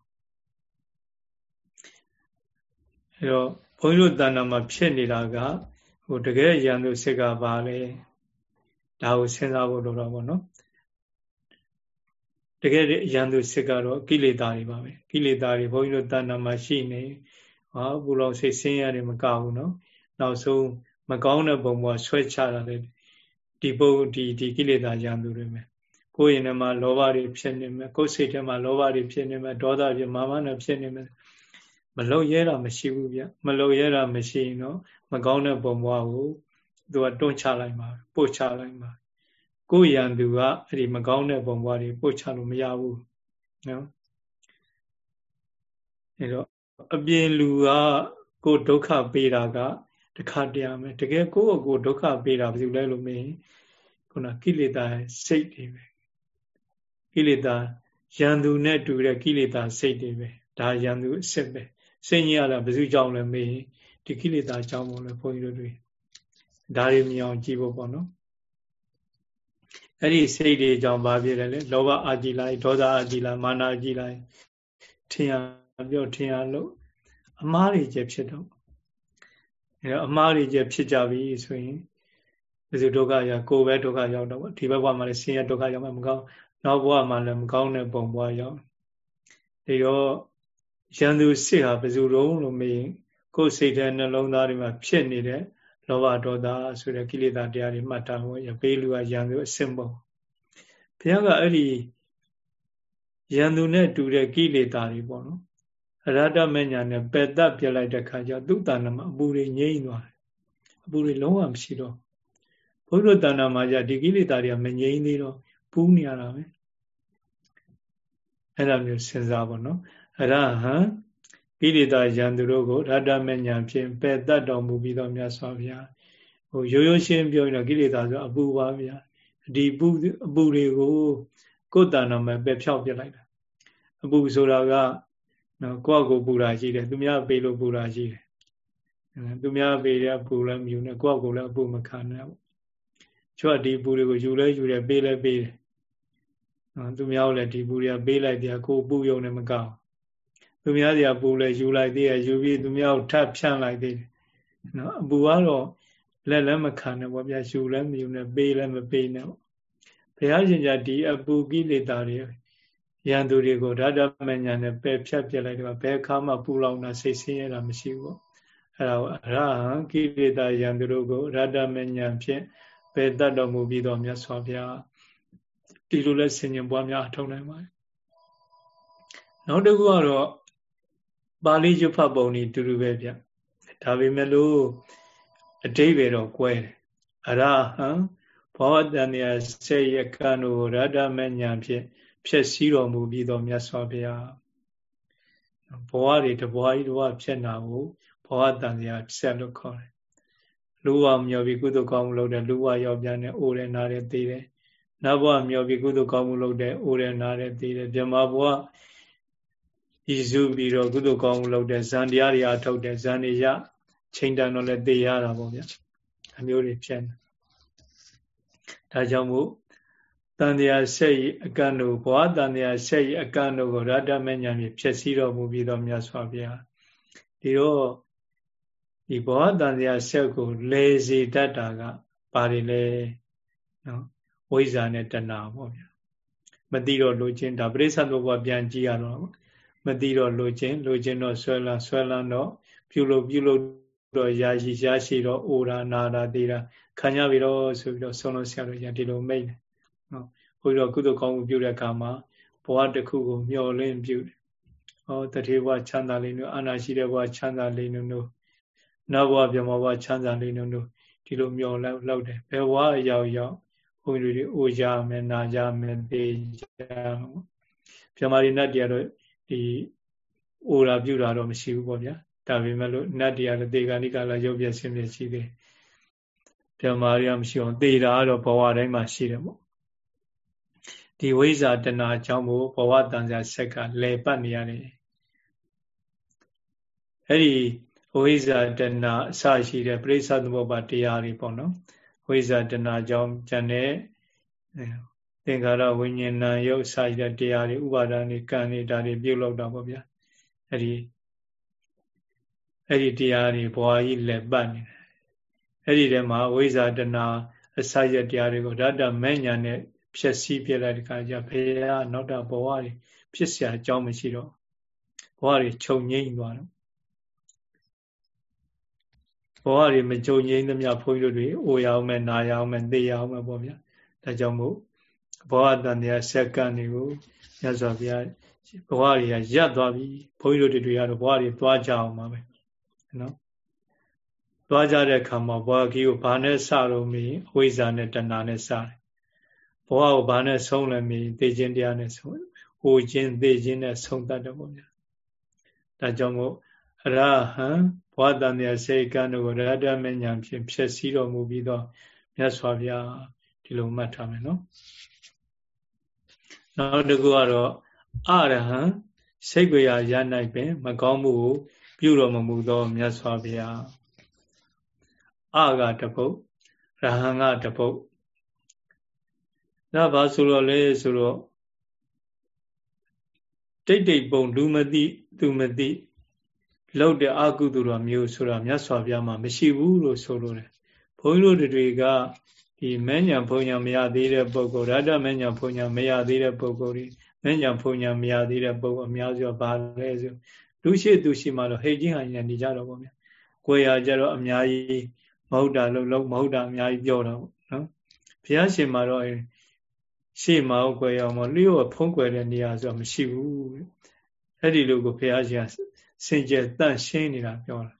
အဲတော့ဘုန်းကြီးတို့တဏ္ဍာမှာဖြစ်နေတာကဟိုတကယ်ရန်သူစိတ်ကပါလေ ဒါကိုစဉ်းစားဖို့လိုတော့ဗောနော်တကယ်ရန်သူစိတ်ကတော့ကိလေသာတွေပါပဲကိလေသာတွေဘုန်းကြီးတို့တဏ္ဍာမှာရှိနေဟာဘူလောင်စိတ်ဆင်းရဲတယ်မကဘူးနော်နောက်ဆုံးမကောင်းတဲ့ပုံပေါ်ဆွဲချတာလေဒီပုံဒီဒီကိလေသာရန်သူတွေပဲကိုယ်ရင်ထဲမှာလောဘတွေဖြစ်နေမယ်ကိုယ်စိတ်ထဲမှာလောဘတွေဖြစ်နေမယ်ဒေါသဖြစ်မာမနဲ့ဖြစ်နေမယ်မလုံရဲတာမရှိဘူးဗျမလုံရဲတာမရှိရင်တော့မကောင်းတဲ့ပုံဘဝကို သူကတွန်းချလိုက်မှာပို့ချလိုက်မှာကိုယ်ရန်သူကအဲ့ဒီမကောင်းတဲ့ပုံဘဝတွေပို့ချလို့မရဘူးနော်အဲ့တော့အပြင်လူကကိုဒုက္ခပေးတာကတခါတရားမယ်တကယ်ကိုယ့်ကိုဒုက္ခပေးတာဘယ်သူလဲလို့မင်းခုနကိလေသာစိတ်တွေပဲကိလေသာရန်သူနဲ့တူတဲ့ကိလေသာစိတ်တွေပဲဒါရန်သူအစ်စ်ပဲစိတ်ညစ်ရတာဘယ်သူကြောင့်လဲမေးဒီကိလေသာကြောင့်မို့လဲဘုန်းကြီးတို့တွေ ဒါတွေမြင်အောင်ကြည့်ဖို့ပေါ့နော်အဲ့ဒီစိတ်တွေကြောင့်ဘာဖြစ်လဲလဲလောဘအာကြည်လိုက်ဒေါသအာကြည်လိုက်မာနအာကြည်လိုက်ထင်ရပြောထင်ရလို့အမားတွေကျဖြစ်တော့အဲအမားတွေကျဖြစ်ကြပြီဆိုရင်ဘယ်သူဒုက္ခရောက်ကိုယ်ပဲဒုက္ခရောက်တော့ဒီဘက်ဘဝမှာလည်းဆင်းရဲဒုက္ခရောက်မှမကောင်းနောက်ဘဝမှာလည်းမကောင်းတဲ့ပုံဘဝရောက်ဒီတော့ရန်သူစစ်ဟာဘယ်သူတုံးလို့မေးရင်ကိုယ်စိတ်ထဲနှလုံးသားတွေမှာဖြစ်နေတဲ့ လောဘဒေါသဆိုတဲ့ကိလေသာတရားတွေမှတ်တာဟောရပေးလူကရန်သူအစင်ပုံဘုရားကအဲ့ဒီရန်သူနဲ့တူတဲ့ကိလေသာတွေပေါ့နော်အရဟတမညာနဲ့ပယ်တတ်ပြလိုက်တဲ့ခါကျသူ့တဏ္ဍမှာအပူတွေငြိမ့်သွားတယ်အပူတွေလုံးဝမရှိတော့ဘုရားတဏ္ဍမှာじゃဒီကိလေသာတွေကမငြိမ့်သေးတော့ပူးနေရတာပဲအဲ့လိုမျိုးစဉ်းစားပါတော့အရဟံ ကိလေသာယံသူတို့ကိုရတ္တမဉ္ဇဉ်ဖြင့်ပယ်တတ်တော်မူပြီးတော့မြတ်စွာဘုရားဟိုရိုးရိုးရှင်းပြောရင်တော့ကိလေသာဆိုအပူပါဗျာဒီပူအပူတွေကိုကိုယ်တဏ္ဍမှာပယ်ဖြောက်ပြလိုက်တာအပူဆိုတာကနော်ကိုယ့်ကိုပူတာရှိတယ်သူများပေးလို့ပူတာရှိတယ်သူများပေးတဲ့ပူလည်းမယူနဲ့ကိုယ့်ကိုလည်းအပူမခံနဲ့ပေါ့ချွတ်ဒီပူတွေကိုယူလဲယူတယ်ပေးလဲပေးတယ်နော်သူများလည်းဒီပူတွေကပေးလိုက်တယ်ကိုပူယုံနဲ့မကောက် သူများစီကပူလဲယူလိုက်သေးတယ်ယူပြီးသူများကိုထပ်ဖြန့်လိုက်သေးတယ်နော်အပူကတော့လက်လည်းမခံနဲ့ပေါ့ဗျာယူလည်းမယူနဲ့ပေးလည်းမပေးနဲ့ပေါ့ဘုရားရှင်ကဒီအပူကိလေသာတွေရန်သူတွေကိုဓာတမညာနဲ့ပယ်ဖြတ်ပြလိုက်တော့ဘယ်အခါမှပူလောင်တာစိတ်ဆင်းရဲတာမရှိဘူးပေါ့အဲ့ဒါအရဟံကိလေသာရန်သူတို့ကိုဓာတမညာဖြင့်ပယ်တတ်တော်မူပြီးတော့မြတ်စွာဘုရားဒီလိုလဲဆင်ញင်ပွားများအထောက်နိုင်ပါတယ်နောက်တစ်ခုကတော့ ပါဠိရွတ်ဖတ်ပုံนี่တူတူပဲဗျဒါပေမဲ့လို့အတိဘယ်တော့ကွဲတယ်အရဟံဘောတန်ရစေယကံတို့ရတ္တမညာဖြင့်ဖြစ်စည်းတော်မူပြီးတော့မြတ်စွာဘုရားဘဝတွေတဘဝကြီးတဘဝဖြစ်နာကိုဘောတန်ရဆက်လို့ခေါ်တယ်လူဝမျောပြီးကုသိုလ်ကောင်းမှုလုပ်တဲ့လူဝရောက်ပြန်တဲ့အိုးတယ်နားတယ်သိတယ်နတ်ဘဝမျောပြီးကုသိုလ်ကောင်းမှုလုပ်တဲ့အိုးတယ်နားတယ်သိတယ်ဗြဟ္မာဘဝ ဤစုပြီးတော့ကုသိုလ်ကောင်းမှုလုပ်တဲ့ဇန်တရားတွေအထုတ်တဲ့ဇန်တွေရချိန်တန်တော့လည်းသိရတာပေါ့ဗျာအမျိုးတွေဖြစ်နေဒါကြောင့်မို့တန်တရားဆက်ဤအကန့်တို့ဘဝတန်တရားဆက်ဤအကန့်တို့ကိုရတ္တမဉ္ဇဉ်ဖြင့်ဖြစ်စည်းတော်မူပြီးတော့မြတ်စွာဘုရားဒီတော့ဒီဘဝတန်တရားဆက်ကိုလေစီတတ်တာကဘာတွေလဲနော်ဝိဇ္ဇာနဲ့တဏှာပေါ့ဗျာမသိတော့လိုခြင်းဒါပရိစ္ဆေသမုပ္ပါပြန်ကြည့်ရတော့ မသိတော့လိုခြင်းလိုခြင်းတော့ဆွဲလန်းဆွဲလန်းတော့ပြုလို့ပြုလို့တော့ရာရှိရရှိတော့အိုရာနာရာသေးတာခံရပြီတော့ဆိုပြီးတော့ဆုံးလို့ဆရာတို့ရဒီလိုမိတ်တယ်နော်ဘုရားကုသိုလ်ကောင်းမှုပြုတဲ့အခါမှာဘဝတစ်ခုကိုမျှော်လင့်ပြုတယ်ဟောတထေဘဝချမ်းသာလေးတို့အာနာရှိတဲ့ဘဝချမ်းသာလေးတို့နောက်ဘဝပြမဘဝချမ်းသာလေးတို့ဒီလိုမျှော်လောက်လောက်တယ်ဘယ်ဘဝရောက်ရောက်ဘုန်းကြီးတွေအိုကြမယ်နာကြမယ်သိကြပြမရီနတ်တရားတော့ ဒီအိုရာပြုတာတော့မရှိဘူးပေါ့ဗျာဒါပေမဲ့လို့နတ်တရားလည်းတေဂာနိကလာရုပ်ပြဆင်းပြရှိတယ်ပြမာရီမရှိအောင်သေတာကတော့ဘဝတိုင်းမှာရှိတယ်ပေါ့ဒီဝိဇ္ဇာတဏှာအကြောင်းကိုဘဝတန်ဆာဆက်ကလဲပတ်နေရတယ်အဲ့ဒီဝိဇ္ဇာတဏှာအစရှိတဲ့ပြိဿသမုပ္ပါတရားတွေပေါ့နော်ဝိဇ္ဇာတဏှာကြောင့်ကျန်တဲ့ သင်္ခါရဝိညာဏရုပ်စာရတဲ့တရားတွေဥပါဒာနေကံနေဒါတွေပြုတ်လောက်တာပေါ့ဗျာအဲ့ဒီအဲ့ဒီတရားတွေဘဝကြီးလက်ပတ်နေတယ်အဲ့ဒီထဲမှာဝိဇာတနာအစာရတရားတွေကိုဓာတမဲ့ညာနဲ့ဖြည့်ဆည်းပြလိုက်တဲ့အခါကျဖေရနောက်တာဘဝတွေဖြစ်เสียအကြောင်းမရှိတော့ဘဝတွေခြုံငိမ့်သွားတော့ဘဝတွေမကြုံငိမ့်သမျှဘုန်းကြီးတို့တွေအိုရအောင်မဲ့နာရအောင်မဲ့သိရအောင်မဲ့ပေါ့ဗျာဒါကြောင့်မို့ ဘဝတန်တရားစက္ကန့်တွေကိုမြတ်စွာဘုရားဘဝတွေကရပ်သွားပြီဘုန်းကြီးတို့တွေကတော့ဘဝတွေသွားကြအောင်ပါပဲနော်သွားကြတဲ့အခါမှာဘဝကြီးကိုဘာနဲ့စတော့မီအဝိဇ္ဇာနဲ့တဏှာနဲ့စတယ်ဘဝကိုဘာနဲ့ဆုံးလဲမီသိခြင်းတရားနဲ့ဆုံးဟိုခြင်းသိခြင်းနဲ့ဆုံးတတ်တယ်ပေါ့ဗျာဒါကြောင့်မို့အရဟံဘဝတန်မြတ်စေကံတို့ကိုရတ္တမဉ္ဇဉ်ဖြင့်ဖြစ်စည်းတော်မူပြီးတော့မြတ်စွာဘုရားဒီလိုမှတ်ထားမယ်နော် နောက်တစ်ခုကတော့အရဟံစိတ်ကြရရနိုင်ပင် မကောင်းမှုကိုပြုတော်မမူသောမြတ်စွာဘုရားအကတပုတ်ရဟံကတပုတ်ဒါဘာဆိုတော့လဲဆိုတော့တိတ်တိတ်ပုံလူမသိသူမသိလောက်တဲ့အကုသိုလ်တော်မျိုးဆိုတာမြတ်စွာဘုရားမှာမရှိဘူးလို့ဆိုလို့တယ်ဘုန်းကြီးတို့တွေက ဒီမဉ္ဇဉ်ဘုံညာမရသေးတဲ့ပုဂ္ဂိုလ်ရတ္တမဉ္ဇဉ်ဘုံညာမရသေးတဲ့ပုဂ္ဂိုလ်တွေမဉ္ဇဉ်ဘုံညာမရသေးတဲ့ပုဂ္ဂိုလ်အများစုကဘာလဲဆိုလူရှိသူရှိမှတော့ဟိတ်ချင်းဟန်ညာနေကြတော့ဗောဗျာကိုယ်ရကြတော့အများကြီးမဟုတ်တာလို့လုံးမဟုတ်တာအများကြီးပြောတာပေါ့နော်ဘုရားရှင်မှာတော့ရှေ့မှာကိုယ်ရအောင်လျှို့ဖုံးကွယ်တဲ့နေရာဆိုတာမရှိဘူးအဲ့ဒီလိုကိုဘုရားရှင်စင်ကြယ်တန့်ရှင်းနေတာပြောတာ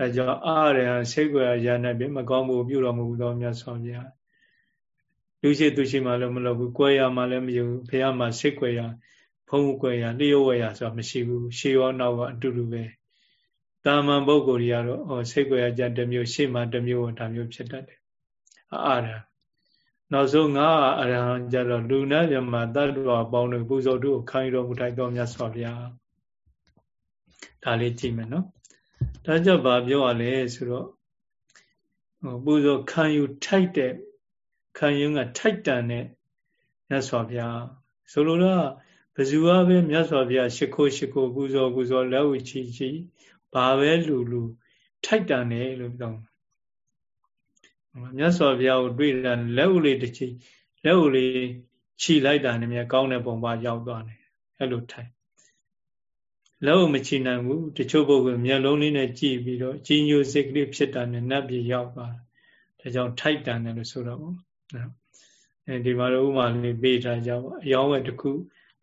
အဲကြောင့်အာရဟံစိတ်ကိုရရနိုင်ပြီမကောင်းမှုပြုတော်မူသောမြတ်စွာဘုရားလူရှိသူရှိမှလည်းမလုပ်ဘူး၊ကိုယ်ရမှလည်းမယူဘူးဘုရားမှာစိတ်ကိုရဖုံးကွယ်ရလျှို့ဝဲရဆိုတာမရှိဘူးရှေးရောနောက်ရောအတူတူပဲတာမန်ပုဂ္ဂိုလ်တွေကတော့ဟောစိတ်ကွယ်ရကြတစ်မျိုးရှေ့မှာတစ်မျိုးဒါမျိုးဖြစ်တတ်တယ်အာရနောက်ဆုံးငါအရဟံကြတော့လူနာမြမတတ္တဝါပေါင်းတို့ပူဇော်တို့ခိုင်းတော်မူထိုက်တော်မြတ်စွာဘုရားဒါလေးကြည့်မယ်နော် ဒါကြောင့်ဗာပြောရလဲဆိုတော့ဟိုပူဇော်ခံယူထိုက်တဲ့ခံယူကထိုက်တန်တဲ့မြတ်စွာဘုရားဆိုလိုတော့ဘဇူဝပဲမြတ်စွာဘုရားရှ िख ိုးရှ िख ိုးပူဇော်ပူဇော်လက်ဝချီချီဘာပဲလူလူထိုက်တန်တယ်လို့ပြောမြတ်စွာဘုရားကိုတွေ့တာလက်ဥလေးတစ်ချီလက်ဥလေးခြိလိုက်တာနဲ့မြကောင်းတဲ့ပုံပါရောက်သွားတယ်အဲ့လိုထိုက် လက်ဥမချီနိုင်ဘူးတချို့ပုဂ္ဂိုလ်မျက်လုံးလေးနဲ့ကြည့်ပြီးတော့ကြီးညိုစိတ်ကလေးဖြစ်တာနဲ့နတ်ပြည်ရောက်သွားတယ်ဒါကြောင့်ထိုက်တန်တယ်လို့ဆိုတော့ပေါ့နော်အဲဒီမှာတော့ဥမာလေးပေးထားကြပါအယောင်းဝဲတစ်ခု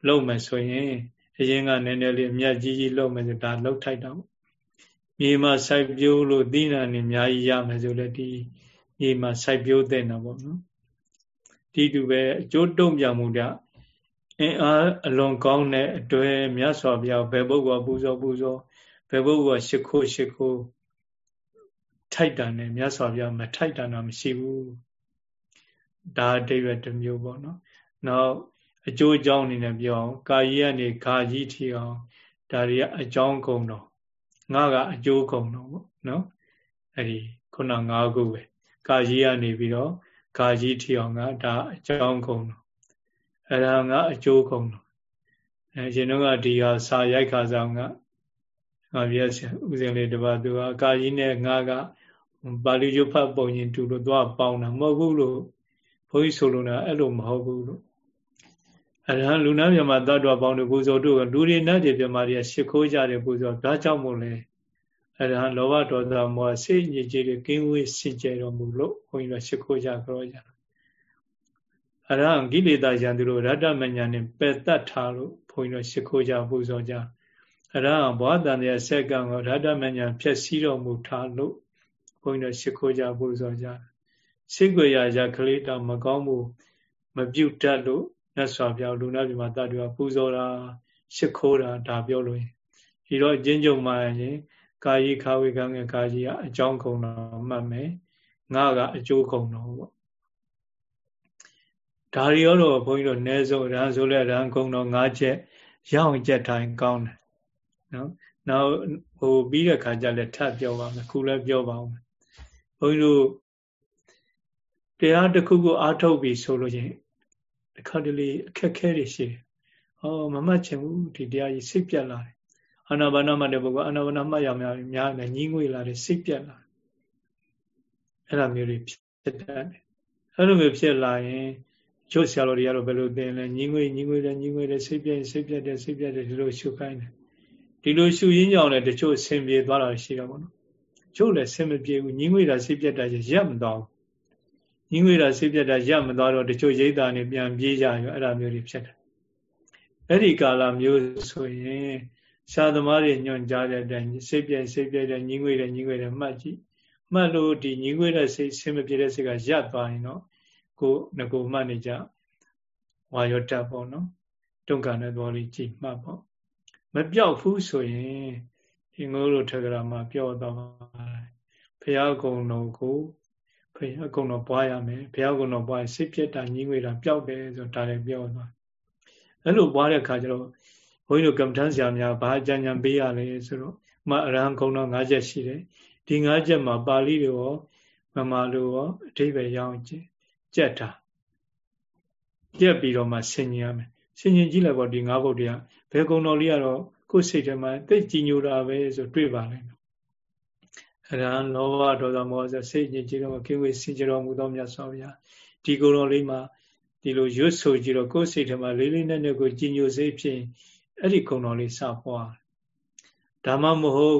လုံမယ်ဆိုရင်အရင်ကနည်းနည်းလေးအမြတ်ကြီးကြီးလုံမယ်ဆိုဒါလှုပ်ထိုက်တာပေါ့မြေမှာစိုက်ပျိုးလို့သီးနှံနေအများကြီးရမယ်ဆိုလည်းဒီမြေမှာစိုက်ပျိုးတဲ့နော်ပေါ့နော်ဒီတူပဲအကျိုးတုံ့ပြန်မှုတဲ့ အင်အားအလွန်ကောင်းတဲ့အတွေ့မြတ်စွာဘုရားဘယ်ပုဂ္ဂိုလ်ပူဇော်ပူဇော်ဘယ်ပုဂ္ဂိုလ်ရှ िख ိုးရှ िख ိုးထိုက်တန်တယ်မြတ်စွာဘုရားမထိုက်တန်တာမရှိဘူးဒါအတိတ်ပဲတစ်မျိုးပေါ့နော်နောက်အကျိုးအကြောင်းအနေနဲ့ပြောအောင်ကာယီကနေခါကြီးထီအောင်ဒါတွေကအကြောင်းကုန်တော့ငါကအကျိုးကုန်တော့ပေါ့နော်အဲ့ဒီခုန၅ခုပဲကာယီကနေပြီးတော့ကာကြီးထီအောင်ကဒါအကြောင်းကုန်တော့ အဲ့ဒါကအကျိုးကုန်တော့အဲရှင်တို့ကဒီဟာစာရိုက်ခါဆောင်ကငါပြည့်ဥစဉ်လေးတပါသူကကာကြီးနဲ့ငါကပါဠိကျဖတ်ပုံရင်တူလို့သွားပေါင်းတာမဟုတ်ဘူးလို့ဘုန်းကြီးဆိုလို့นะအဲ့လိုမဟုတ်ဘူးလို့အရဟံလူနာမြမသတ္တဝါပေါင်းတို့ကိုယ်စောတို့လူတွေနတ်တွေပြမာတွေရှ िख ိုးကြတယ်ကိုယ်စောဒါကြောင့်မို့လဲအရဟံလောဘဒေါသမောဟစိတ်ညစ်ကြေးတွေကင်းဝေးစင်ကြယ်တော်မူလို့ဘုန်းကြီးတို့ရှ िख ိုးကြကြောကြ အရဟံကိလေသာရန်သူတို့ရတ္တမညာနဲ့ပယ်တတ်ထားလို့ဘုန်းကြီးတို့ရှ िख ိုးကြပူဇော်ကြအရဟံဘောဓတန်ရဲ့ဆက်ကံကိုရတ္တမညာဖြည့်စည်းတော်မူထားလို့ဘုန်းကြီးတို့ရှ िख ိုးကြပူဇော်ကြစိတ်ကြွရာရာကလေးတောင်မကောင်းမှုမပြုတ်တတ်လို့မြတ်စွာဘုရားလူနာပြမှာတတ်တယ်ပူဇော်တာရှ िख ိုးတာဒါပြောလို့ရင်ဒီတော့အချင်းချုပ်မှရင်ကာယီခါဝေကံငယ်ကာယီကအကြောင်းကုန်တော့မှတ်မယ်ငါကအကျိုးကုန်တော့ပေါ့ ဒါရီရောတော့ဘုန်းကြီးတို့ ਨੇ ဆုံးရန်ဆိုလဲရန်ကုန်တော့၅ချက်ရအောင်ကြက်တိုင်းကောင်းတယ်နော်နောက်ဟိုပြီးတဲ့ခါကျလဲထပ်ပြောပါမယ်ခုလည်းပြောပါဦးမယ်ဘုန်းကြီးတို့တရားတစ်ခုကိုအားထုတ်ပြီးဆိုလို့ချင်းတစ်ခါတလေအခက်ခဲတွေရှိတယ်။ဟောမမှတ်ချင်ဘူးဒီတရားကြီးစိတ်ပြတ်လာတယ်။အာနာပါနာမှတဲ့ပုဂ္ဂိုလ်အာနာပါနာမှတ်ရများများနဲ့ညီးငွေလာတယ်စိတ်ပြတ်လာတယ်။အဲ့လိုမျိုးတွေဖြစ်တတ်တယ်။အဲ့လိုမျိုးဖြစ်လာရင် ကျိုးဆရာတော်တွေကတော့ဘယ်လိုသင်လဲညီးငွေညီးငွေတယ်ညီးငွေတယ်စိတ်ပြတ်စိတ်ပြတ်တယ်စိတ်ပြတ်တယ်ဒီလိုရှုခိုင်းတယ်။ဒီလိုရှုရင်းကြောင့်လည်းတချို့ဆင်ပြေသွားတာရှိတာပေါ့နော်။ကျို့လည်းဆင်မပြေဘူးညီးငွေတာစိတ်ပြတ်တာရက်မသွားဘူးညင်းဝေတာစိတ်ပြတ်တာရမသွားတော့တချို့ရိတ်တာနေပြန်ပြေးကြရောအဲ့ဒါမျိုးတွေဖြစ်တယ်အဲ့ဒီကာလမျိုးဆိုရင်ရှားသမားတွေညွန်ကြားတဲ့အတိုင်းစိတ်ပြည့်စိတ်ပြည့်တဲ့ညင်းဝေတဲ့ညင်းဝေတဲ့မှတ်ကြည့်မှတ်လို့ဒီညင်းဝေတဲ့စိတ်ဆင်းမပြေတဲ့စိတ်ကရပ်သွားရင်တော့ ကိုငကိုမှတ်နေကြဝါရောတက်ပေါ့နော်တုံကံတဲ့တော်လေးကြည့်မှတ်ပေါ့မပြောက်ဘူးဆိုရင်ဒီငိုးလိုထက်ကရာမှာပြောတော့ဘုရားကုံတော်ကိုဘုရားကုံတော်ပွားရမယ်ဘုရားကုံတော်ပွားရင်စိတ်ပြက်တာညှိငွေတာပျောက်တယ်ဆိုဒါလည်းပြောသွားအဲ့လိုပွားတဲ့အခါကျတော့ဘုန်းကြီးတို့ကမ္ဘာထမ်းဆရာများဘာအကြံဉာဏ်ပေးရလဲဆိုတော့မအရဟံကုံတော်၅ချက်ရှိတယ်ဒီ၅ချက်မှာပါဠိလိုရောမမာလိုရောအဓိပ္ပာယ်ရအောင်ကြ က်တာကြက်ပြီးတော့မှဆင်ញင်ရမယ်ဆင်ញင်ကြည့်လိုက်ပေါ့ဒီ၅ဘုတ်တရားဘယ်ကုံတော်လေးကတော့ကိုယ်စိတ်ထဲမှာသိကြည်ညိုတာပဲဆိုတွေ့ပါလိမ့်မယ်အရဟံလောဘဒေါသမောဟဆိုစိတ်ညစ်ကြေးတော့ကိဝေစင်ကြတော်မူသောမြတ်စွာဘုရားဒီကုတော်လေးမှာဒီလိုရွတ်ဆိုကြည့်တော့ကိုယ်စိတ်ထဲမှာလေးလေးနက်နက်ကိုကြည်ညိုစိတ်ဖြင့်အဲ့ဒီကုံတော်လေးစပွားဓမ္မမဟုတ်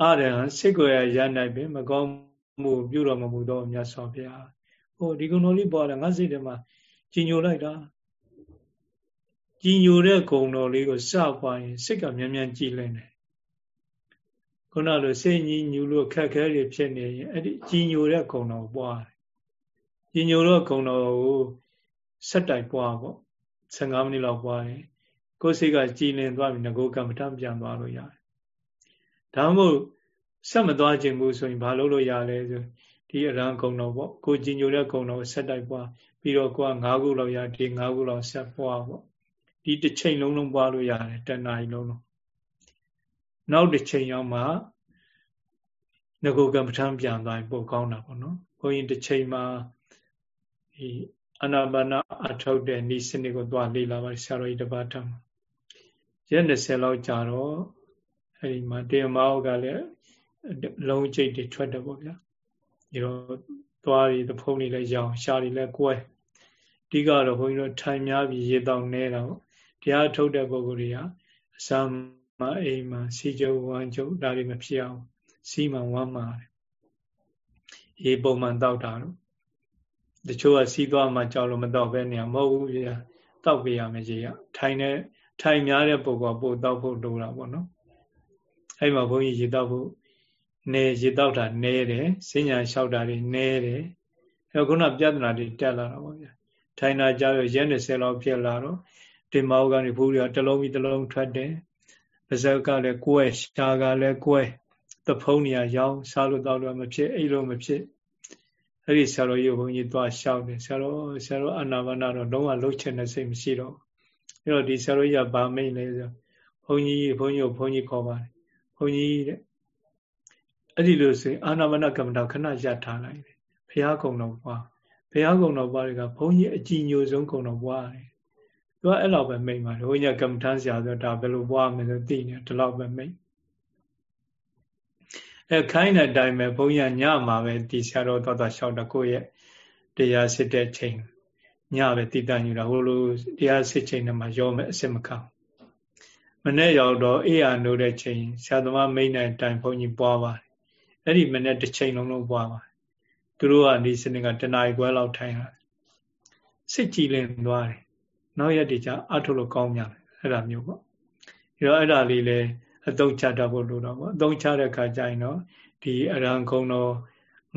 အရဟံစိတ်ကိုရရနိုင်ပင် မကောင်းမှုပြုတော်မမူသောမြတ်စွာဘုရား ဟိုဒီကုံတော်လေးပွားတယ်ငါစိတ်ထဲမှာကြည်ညိုလိုက်တာကြည်ညိုတဲ့ကုံတော်လေးကိုစပွားရင်စိတ်ကမြန်မြန်ကြည်လင်းတယ်ခုနလိုစိတ်ညညူလို့ခက်ခဲတွေဖြစ်နေရင်အဲ့ဒီကြီးညိုတဲ့ကုံတော်ပွားတယ်ကြီးညိုတော့ကုံတော်ကိုဆက်တိုက်ပွားပေါ့15မိနစ်လောက်ပွားတယ်ကိုယ်စိတ်ကကြည်လင်သွားပြီငကိုကမ္မထပြန်သွားလို့ရတယ်ဒါမှမဟုတ်ဆက်မသွားခြင်းဘူးဆိုရင်ဘာလုပ်လို့ရလဲဆို ဒီအရန်ကုံတော်ပေါ့ကိုကြည်ညိုတဲ့ကုံတော်ဆက်တိုက်ပွားပြီးတော့ကိုက၅ခုလောက်ရဒီ၅ခုလောက်ဆက်ပွားပေါ့ဒီတစ်ချိန်လုံးလုံးပွားလို့ရတယ်တဏှာကြီးလုံးလုံးနောက်တစ်ချိန်ရောက်မှငကိုကမ္မထပြန်သွားရင်ပိုကောင်းတာပေါ့နော်ဘုန်းကြီးတစ်ချိန်မှာဒီအနာဘာနာအထုတ်တဲ့ဤစနစ်ကိုသွားလေ့လာပါဆရာတော်ကြီးတပါးထံရက်20လောက်ကြာတော့အဲဒီမှာတရားမောက်ကလည်းလုံးကျိတ်တွေထွက်တယ်ပေါ့ဗျာ ဒီတော့သွားရီသဖုံးတွေလည်းရောင်ရှားတွေလည်းကွဲဒီကတော့ဘုန်းကြီးတို့ထိုင်များပြီးရေတောင်နေတာပေါ့တရားထုတ်တဲ့ပုဂ္ဂိုလ်တွေကအစာမအိမ်မှာစီကြုံဝမ်းကြုံဒါတွေမဖြစ်အောင်စီမံဝမ်းမှာရေပုံမှန်တောက်တာတော့တချို့ကစီးသွားမှကြောက်လို့မတော့ပဲနေရမဟုတ်ဘူးပြတောက်ပေးရမယ်ရေကထိုင်နေထိုင်များတဲ့ပုဂ္ဂိုလ်ကပို့တောက်ဖို့လိုတာပေါ့နော်အဲ့မှာဘုန်းကြီးရေတောက်ဖို့ နေရေတောက်တာနဲတယ်စဉညာလျှောက်တာတွေနဲတယ်အဲခုနပြဿနာတွေတက်လာတာပေါ့ဗျာထိုင်တာကြောက်ရဲ20လောက်ဖြစ်လာတော့ဒီမောက်ကနေဘူးတွေကတလုံးပြီးတလုံးထွက်တယ်ပါဇက်ကလည်းကွဲရှားကလည်းကွဲတဖုံးနေရရောင်းစားလို့တော့လို့မဖြစ်အိတ်လို့မဖြစ်အဲ့ဒီဆရာတော်ကြီးဘုန်းကြီးသွားရှောက်တယ်ဆရာတော်ဆရာတော်အနာဘာနာတော့လုံးဝလှုပ်ချင်တဲ့စိတ်မရှိတော့အဲ့တော့ဒီဆရာတော်ကြီးကဗာမိတ်လဲဆိုဘုန်းကြီးဘုန်းကြီးကိုဘုန်းကြီးခေါ်ပါတယ်ဘုန်းကြီးတဲ့ အဲ့ဒီလိုဆိုအာနာမနကမ္မတာခဏရထားလိုက်တယ်ဘုရားကုံတော်ပွားဘုရားကုံတော်ပွားတွေကဘုန်းကြီးအကြည်ညိုဆုံးကုံတော်ပွားတယ်သူကအဲ့လောက်ပဲမိတ်ပါတယ်ဘုန်းကြီးကကမ္မထမ်းဆရာဆိုဒါဘယ်လိုပွားမလဲဆိုသိနေဒီလောက်ပဲမိတ်အဲခိုင်းတဲ့အတိုင်းပဲဘုန်းကြီးကညမှာပဲဒီဆရာတော်တော်တော်လျှောက်တော့ကိုယ့်ရဲ့တရားစစ်တဲ့ချိန်ညပဲတည်တံ့ယူတာဟိုလိုတရားစစ်ချိန်တွေမှာရောမယ်အစစ်မခံမနေ့ရောက်တော့အေးရနိုးတဲ့ချိန်ဆရာသမားမိတ်တဲ့အတိုင်းဘုန်းကြီးပွားပါတယ် အဲ့ဒီမနေ့တစ်ချိန်လုံးလုံးပွားပါတယ်သူတို့ကဒီစနစ်ကတနားခွဲလောက်ထိုင်တာစစ်ကြည်လင်သွားတယ်နောက်ရက်ဒီကျအထုလို့ကောင်းများတယ်အဲ့ဒါမျိုးပေါ့ဒီတော့အဲ့ဒါလေးလည်းအသုံးချတတ်ဖို့လိုတော့ပေါ့အသုံးချတဲ့ခါကျရင်တော့ဒီအရန်ကုံတော်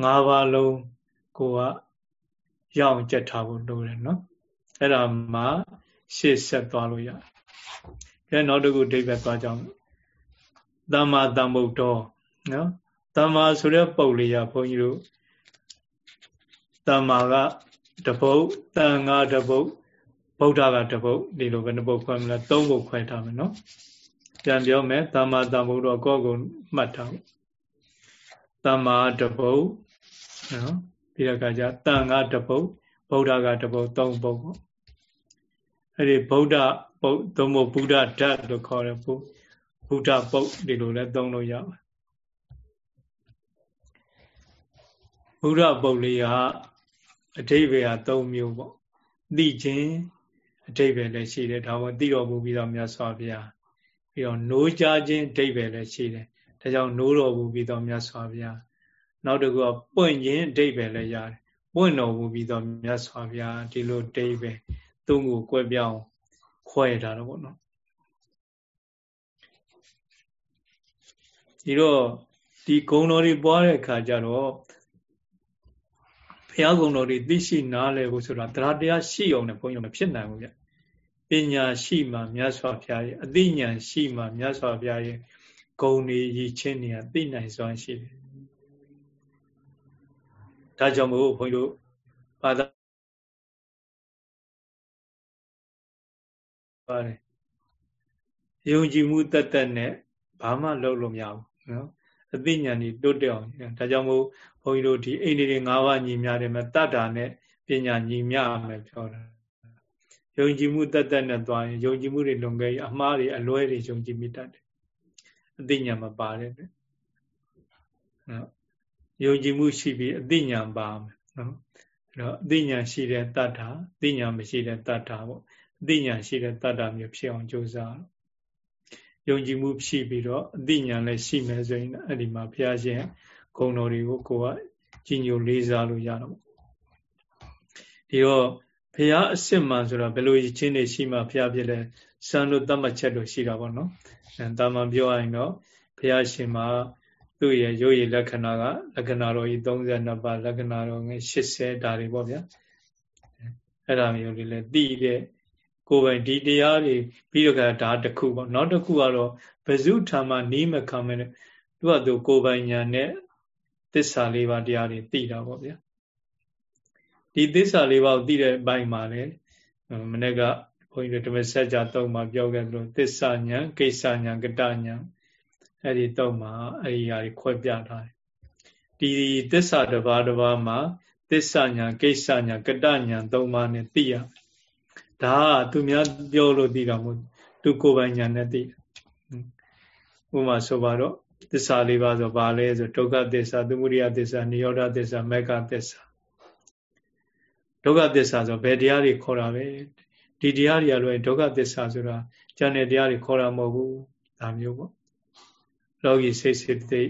၅ပါးလုံးကိုကရအောင်ကြက်ထားဖို့လိုတယ်နော်အဲ့ဒါမှရှေ့ဆက်သွားလို့ရတယ်ကဲနောက်တစ်ခုဒိဗ္ဗသွားကြအောင်သမ္မာသမ္ဗုဒ္ဓောနော် သမ္မာဆိုတဲ့ပုံလေးရဘုန်းကြီးတို့သမ္မာကတပုတ်တန်ငါတပုတ်ဗုဒ္ဓကတပုတ်ဒီလိုပဲတပုတ်ခွဲမလားသုံးပုတ်ခွဲထားမယ်နော်ပြန်ပြောမယ်သမ္မာသမ္ဗုဒ္ဓောကိုယ့်ကိုမှတ်ထားသမ္မာတပုတ်နော်ပြီးတော့ကကြတန်ကတပုတ်ဗုဒ္ဓကတပုတ်သုံးပုတ်ပေါ့အဲ့ဒီဗုဒ္ဓပုတ်သုံးပုတ်ဗုဒ္ဓဓာတ်လို့ခေါ်တယ်ဘုဗုဒ္ဓပုတ်ဒီလိုလည်းသုံးလို့ရပါတယ် ဗုဒ္ဓပုတ်လေးကအဓိပ္ပာယ်က၃မျိုးပေါ့သိခြင်းအဓိပ္ပာယ်လည်းရှိတယ်ဒါမှသိတော်မူပြီးတော့မြတ်စွာဘုရားပြီးတော့နိုးကြခြင်းအဓိပ္ပာယ်လည်းရှိတယ်ဒါကြောင့်နိုးတော်မူပြီးတော့မြတ်စွာဘုရားနောက်တစ်ခုကပွင့်ခြင်းအဓိပ္ပာယ်လည်းရတယ်ပွင့်တော်မူပြီးတော့မြတ်စွာဘုရားဒီလိုအဓိပ္ပာယ်သုံးခုကွဲပြောင်းခွဲထားတော့ပေါ့နော်ဒီတော့ဒီဂုံတော်တွေပွားတဲ့အခါကျတော့ ဘုရားဂုံတော်တွေသိရှိနားလည်ဖို့ဆိုတာတရားတရားရှိအောင်နဲ့ဘုန်းကြီးမဖြစ်နိုင်ဘူးဗျပညာရှိမှမြတ်စွာဘုရားရဲ့အသိဉာဏ်ရှိမှမြတ်စွာဘုရားရဲ့ဂုံတွေရည်ချင်းတွေကသိနိုင်စွမ်းရှိတယ်ဒါကြောင့်မို့ဘုန်းကြီးတို့ဘာသာပါတယ်ယုံကြည်မှုတတ်တတ်နဲ့ဘာမှလုပ်လို့မရဘူးနော် အသိဉာဏ်ကြီးတိုးတက်အောင်ဒါကြောင့်မို့ဘုန်းကြီးတို့ဒီအိန္ဒိတွေ၅ပါးညီများတယ်မဲ့တတ္တာနဲ့ပညာညီမျှမယ်ပြောတာယုံကြည်မှုတတ်တတ်နဲ့သွားရင်ယုံကြည်မှုတွေလွန်ခဲ့အမှားတွေအလွဲတွေယုံကြည်မိတတ်တယ်အသိဉာဏ်မပါတယ်နော်ယုံကြည်မှုရှိပြီးအသိဉာဏ်ပါမယ်နော်အဲ့တော့အသိဉာဏ်ရှိတဲ့တတ္တာအသိဉာဏ်မရှိတဲ့တတ္တာပေါ့အသိဉာဏ်ရှိတဲ့တတ္တာမျိုးဖြစ်အောင်ကြိုးစား ယုံကြည်မှုရှိပြီးတော့အသိဉာဏ်လည်းရှိမယ်ဆိုရင်အဲ့ဒီမှာဘုရားရှင်ဂုဏ်တော်တွေကိုကိုယ်ကကြီးညိုလေးစားလို့ရတော့ဒီတော့ဘုရားအစ်စ်မှန်ဆိုတာဘယ်လိုရချင်းနေရှိမှဘုရားဖြစ်လဲစံတို့တတ်မှတ်ချက်တို့ရှိတာပေါ့နော်အဲတာမန်ပြောရရင်တော့ဘုရားရှင်မှာသူ့ရဲ့ရုပ်ရည်လက္ခဏာကလက္ခဏာတော်ကြီး32ပါးလက္ခဏာတော်ငယ်80ဒါတွေပေါ့ဗျာအဲ့ဒါမျိုးလေးလဲသိတဲ့ ကိုယ်ပိုင်ဒီတရားတွေပြီးတော့ကဒါတစ်ခုပေါ့နောက်တစ်ခုကတော့ဘဇုထာမနီးမခံမဲ့သူကသူကိုယ်ပိုင်ညာနဲ့သစ္စာလေးပါးတရားတွေသိတာပေါ့ဗျာဒီသစ္စာလေးပါးကိုသိတဲ့ဘိုင်းမှာလေမနေ့ကဘုန်းကြီးတို့ဓမ္မစကြာသုံးမှာပြောခဲ့သလိုသစ္စာညာကိစ္စညာကတညာအဲ့ဒီသုံးမှာအဲ့ဒီဟာတွေခွဲပြထားတယ်ဒီသစ္စာတစ်ပါးတစ်ပါးမှာသစ္စာညာကိစ္စညာကတညာသုံးပါးနဲ့သိရ ဒါကသူများပြောလို့သိတာမဟုတ်သူကိုယ်ပိုင်ညာနဲ့သိဥပမာဆိုပါတော့သစ္စာလေးပါးဆိုဘာလဲဆိုဒုက္ခသစ္စာသမုဒိယသစ္စာနိရောဓသစ္စာမေဃသစ္စာဒုက္ခသစ္စာဆိုဘယ်တရားတွေခေါ်တာပဲဒီတရားတွေကလည်းဒုက္ခသစ္စာဆိုတာဉာဏ်နဲ့တရားတွေခေါ်တာမဟုတ်ဘူးဒါမျိုးပေါ့လောကီစိတ်စိတ်သိ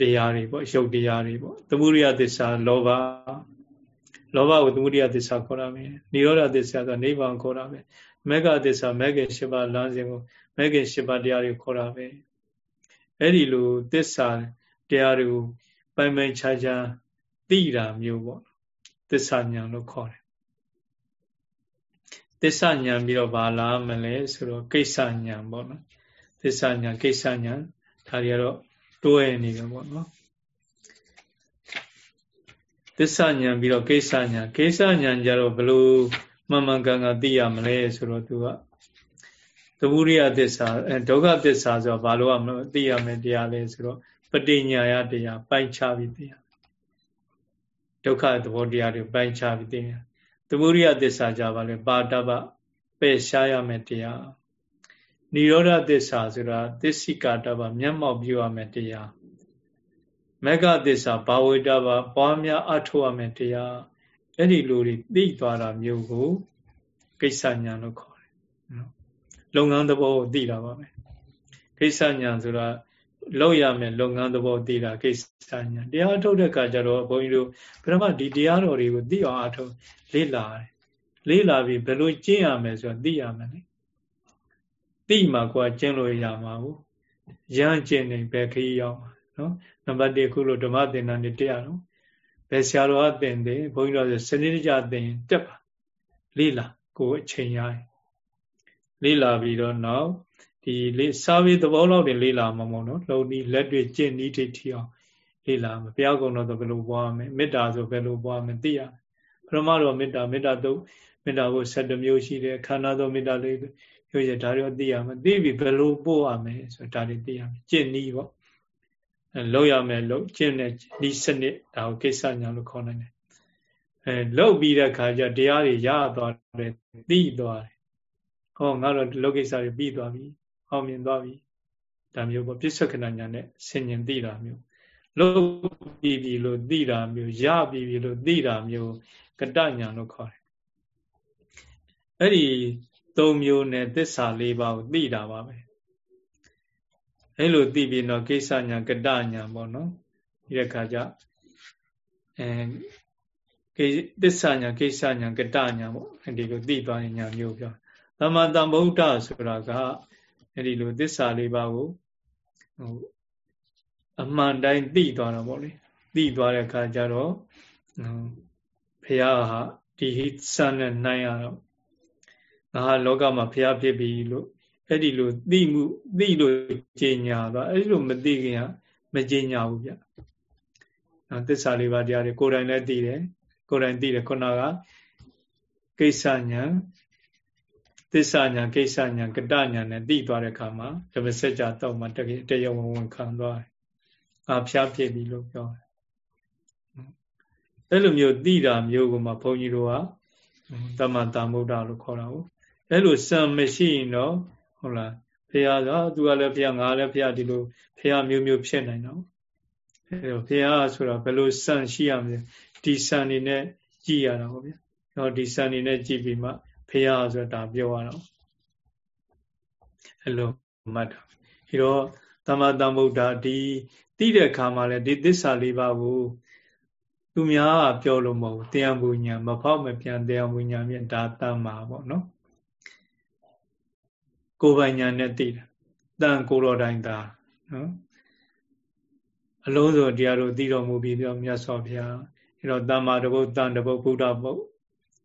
တရားတွေပေါ့ရုပ်တရားတွေပေါ့သမုဒိယသစ္စာလောဘ လောဘကိုသမုဒိယသစ္စာခေါ်တာပဲနိရောဓသစ္စာဆိုနိဗ္ဗာန်ခေါ်တာပဲမေဃသစ္စာမေဃ၈ပါးလမ်းစဉ်ကိုမေဃ၈ပါးတရားတွေခေါ်တာပဲအဲ့ဒီလိုသစ္စာတရားတွေကိုပိုင်ပိုင်ခြားခြားသိတာမျိုးပေါ့သစ္စာဉာဏ်လို့ခေါ်တယ်သစ္စာဉာဏ်ပြီးတော့ဘာလာမလဲဆိုတော့ကိစ္စဉာဏ်ပေါ့နော်သစ္စာဉာဏ်ကိစ္စဉာဏ်ဒါတွေကတော့တွဲနေတယ်ပေါ့နော် သစ္စာဉာဏ်ပြီးတော့ကိစ္စဉာဏ်ကိစ္စဉာဏ်ကြတော့ဘလို့မှန်မှန်ကန်ကန်သိရမလဲဆိုတော့သူကသမုဒိယသစ္စာအဲဒုက္ခသစ္စာဆိုတော့ဘာလို့မလို့သိရမယ်တရားလဲဆိုတော့ပဋိညာယတရားပိုင်ခြားပြီးသိရဒုက္ခသဘောတရားတွေပိုင်ခြားပြီးသိရသမုဒိယသစ္စာကြပါလေပါတပပယ်ရှားရမယ်တရားနိရောဓသစ္စာဆိုတာသစ္စိကာတပမျက်မှောက်ပြုရမယ်တရား မေဃသစ္စာဘာဝေတပပွားများအထောက်ရမယ်တရားအဲ့ဒီလိုတွေသိသွားတာမျိုးကိုကိစ္စညာလို့ခေါ်တယ်နော်လုပ်ငန်းသဘောကိုသိတာပါပဲကိစ္စညာဆိုတာလောက်ရမယ်လုပ်ငန်းသဘောသိတာကိစ္စညာတရားထုတ်တဲ့အခါကျတော့ဘုန်းကြီးတို့ပထမဒီတရားတော်တွေကိုသိအောင်အထုတ်လေ့လာတယ်လေ့လာပြီးဘယ်လိုကျင့်ရမယ်ဆိုတာသိရမယ်လေသိမှကိုယ်ကျင့်လို့ရမှာဘူးရမ်းကျင့်နေပဲခရီးရောက်မှာ နော်နံပါတ်1အခုလိုဓမ္မသင်တန်းနေတရားတော့ဘယ်ဆရာတော်ကသင်တယ်ဘုန်းကြီးတော်ဆိုစနစ်တကျသင်တက်ပါလေ့လာကိုအချိန်ရလေ့လာပြီးတော့နောက်ဒီလေစာပေသဘောလောက်တင်လေ့လာမှာမဟုတ်နော်လုံဒီလက်တွေကျင့်ဤထိထိအောင်လေ့လာမှာဘုရားကုံတော်ဆိုဘယ်လိုပွားမလဲမေတ္တာဆိုဘယ်လိုပွားမလဲသိရပရမတော်မေတ္တာမေတ္တာတုတ်မေတ္တာကို7မျိုးရှိတယ်ခန္ဓာသောမေတ္တာလေးမျိုးရဒါတွေသိရမှာသိပြီဘယ်လိုပို့ရမလဲဆိုဒါတွေသိရမှာကျင့်ဤပေါ့ လောက်ရမယ်လို့ကျင့်တဲ့ဤစနစ်ဒါကိုကိစ္စညာလို့ခေါ်နိုင်တယ်အဲလောက်ပြီးတဲ့ခါကျတရားတွေရသွားတယ်သိသွားတယ်ဟောငါတော့ဒီလောကိစ္စတွေပြီးသွားပြီအောင်မြင်သွားပြီဒါမျိုးပေါ့ပြစ္ဆကနာညာနဲ့ဆင်ញင်သိတာမျိုးလုံးပြီးပြီလို့သိတာမျိုးရပြီးပြီလို့သိတာမျိုးကတညာလို့ခေါ်တယ်အဲ့ဒီသုံးမျိုးနဲ့သစ္စာလေးပါးကိုသိတာပါပဲ အဲ့လိုသိပြီးတော့ကိစ္စညာကတညာပေါ့နော်ဒီတဲ့ခါကျအဲသစ္စာညာကိစ္စညာကတညာပေါ့ဒီလိုသိသွားရင်ညာမျိုးပြောသမ္မာသမ္ဗုဒ္ဓဆိုတာကအဲ့ဒီလိုသစ္စာလေးပါးကိုဟိုအမှန်တိုင်းသိသွားတာပေါ့လေသိသွားတဲ့အခါကျတော့ဘုရားဟာဒီဟိစံနဲ့နိုင်ရတော့ငါဟာလောကမှာဘုရားဖြစ်ပြီလို့ အဲ့ဒီလိုသိမှုသိလို့ကြင်ညာသွားအဲ့ဒီလိုမသိခင်ကမကြင်ညာဘူးဗျနော်သစ္စာလေးပါးတရားတွေကိုယ်တိုင်လည်းသိတယ်ကိုယ်တိုင်သိတယ်ခုနကကိစ္စညာသစ္စာညာကိစ္စညာကတညာနဲ့သိသွားတဲ့အခါမှာဓမ္မစကြာတော့မှတကယ်တရားဝင်ဝင်ခံသွားတယ်။အာဖျားဖြစ်ပြီလို့ပြောတယ်။အဲ့လိုမျိုးသိတာမျိုးကိုမှဘုန်းကြီးတို့ကတမန်တမုဒ္ဒလို့ခေါ်တာကိုအဲ့လိုစံမရှိရင်တော့ ဟုတ်လားဖះကသူကလည်းဖះငါလည်းဖះဒီလိုဖះမျိုးမျိုးဖြစ်နိုင်တော့အဲ့တော့ဖះဆိုတာဘယ်လိုစံရှိရမလဲဒီစံနေနဲ့ကြည်ရတာပေါ့ဗျာ။ဟောဒီစံနေနဲ့ကြည်ပြီးမှဖះဆိုတာပြောရတော့အဲ့လိုမှတ်တာဒီတော့သမ္မာသမ္ဗုဒ္ဓဒီသိတဲ့အခါမှာလည်းဒီသစ္စာလေးပါးကိုသူများကပြောလို့မဟုတ်တရားမူညာမဖောက်မပြန်တရားမူညာမြင်ဒါတမ်းမှာပေါ့နော် ကိုယ်ပိုင်ညာနဲ့သိတာတန်ကိုတော်တိုင်းသာနော်အလုံးစုံတရားတို့သိတော်မူပြီးတော့မြတ်စွာဘုရားအဲတော့တမ္မာတပုတ်တန်တပုတ်ဘုရားပုတ်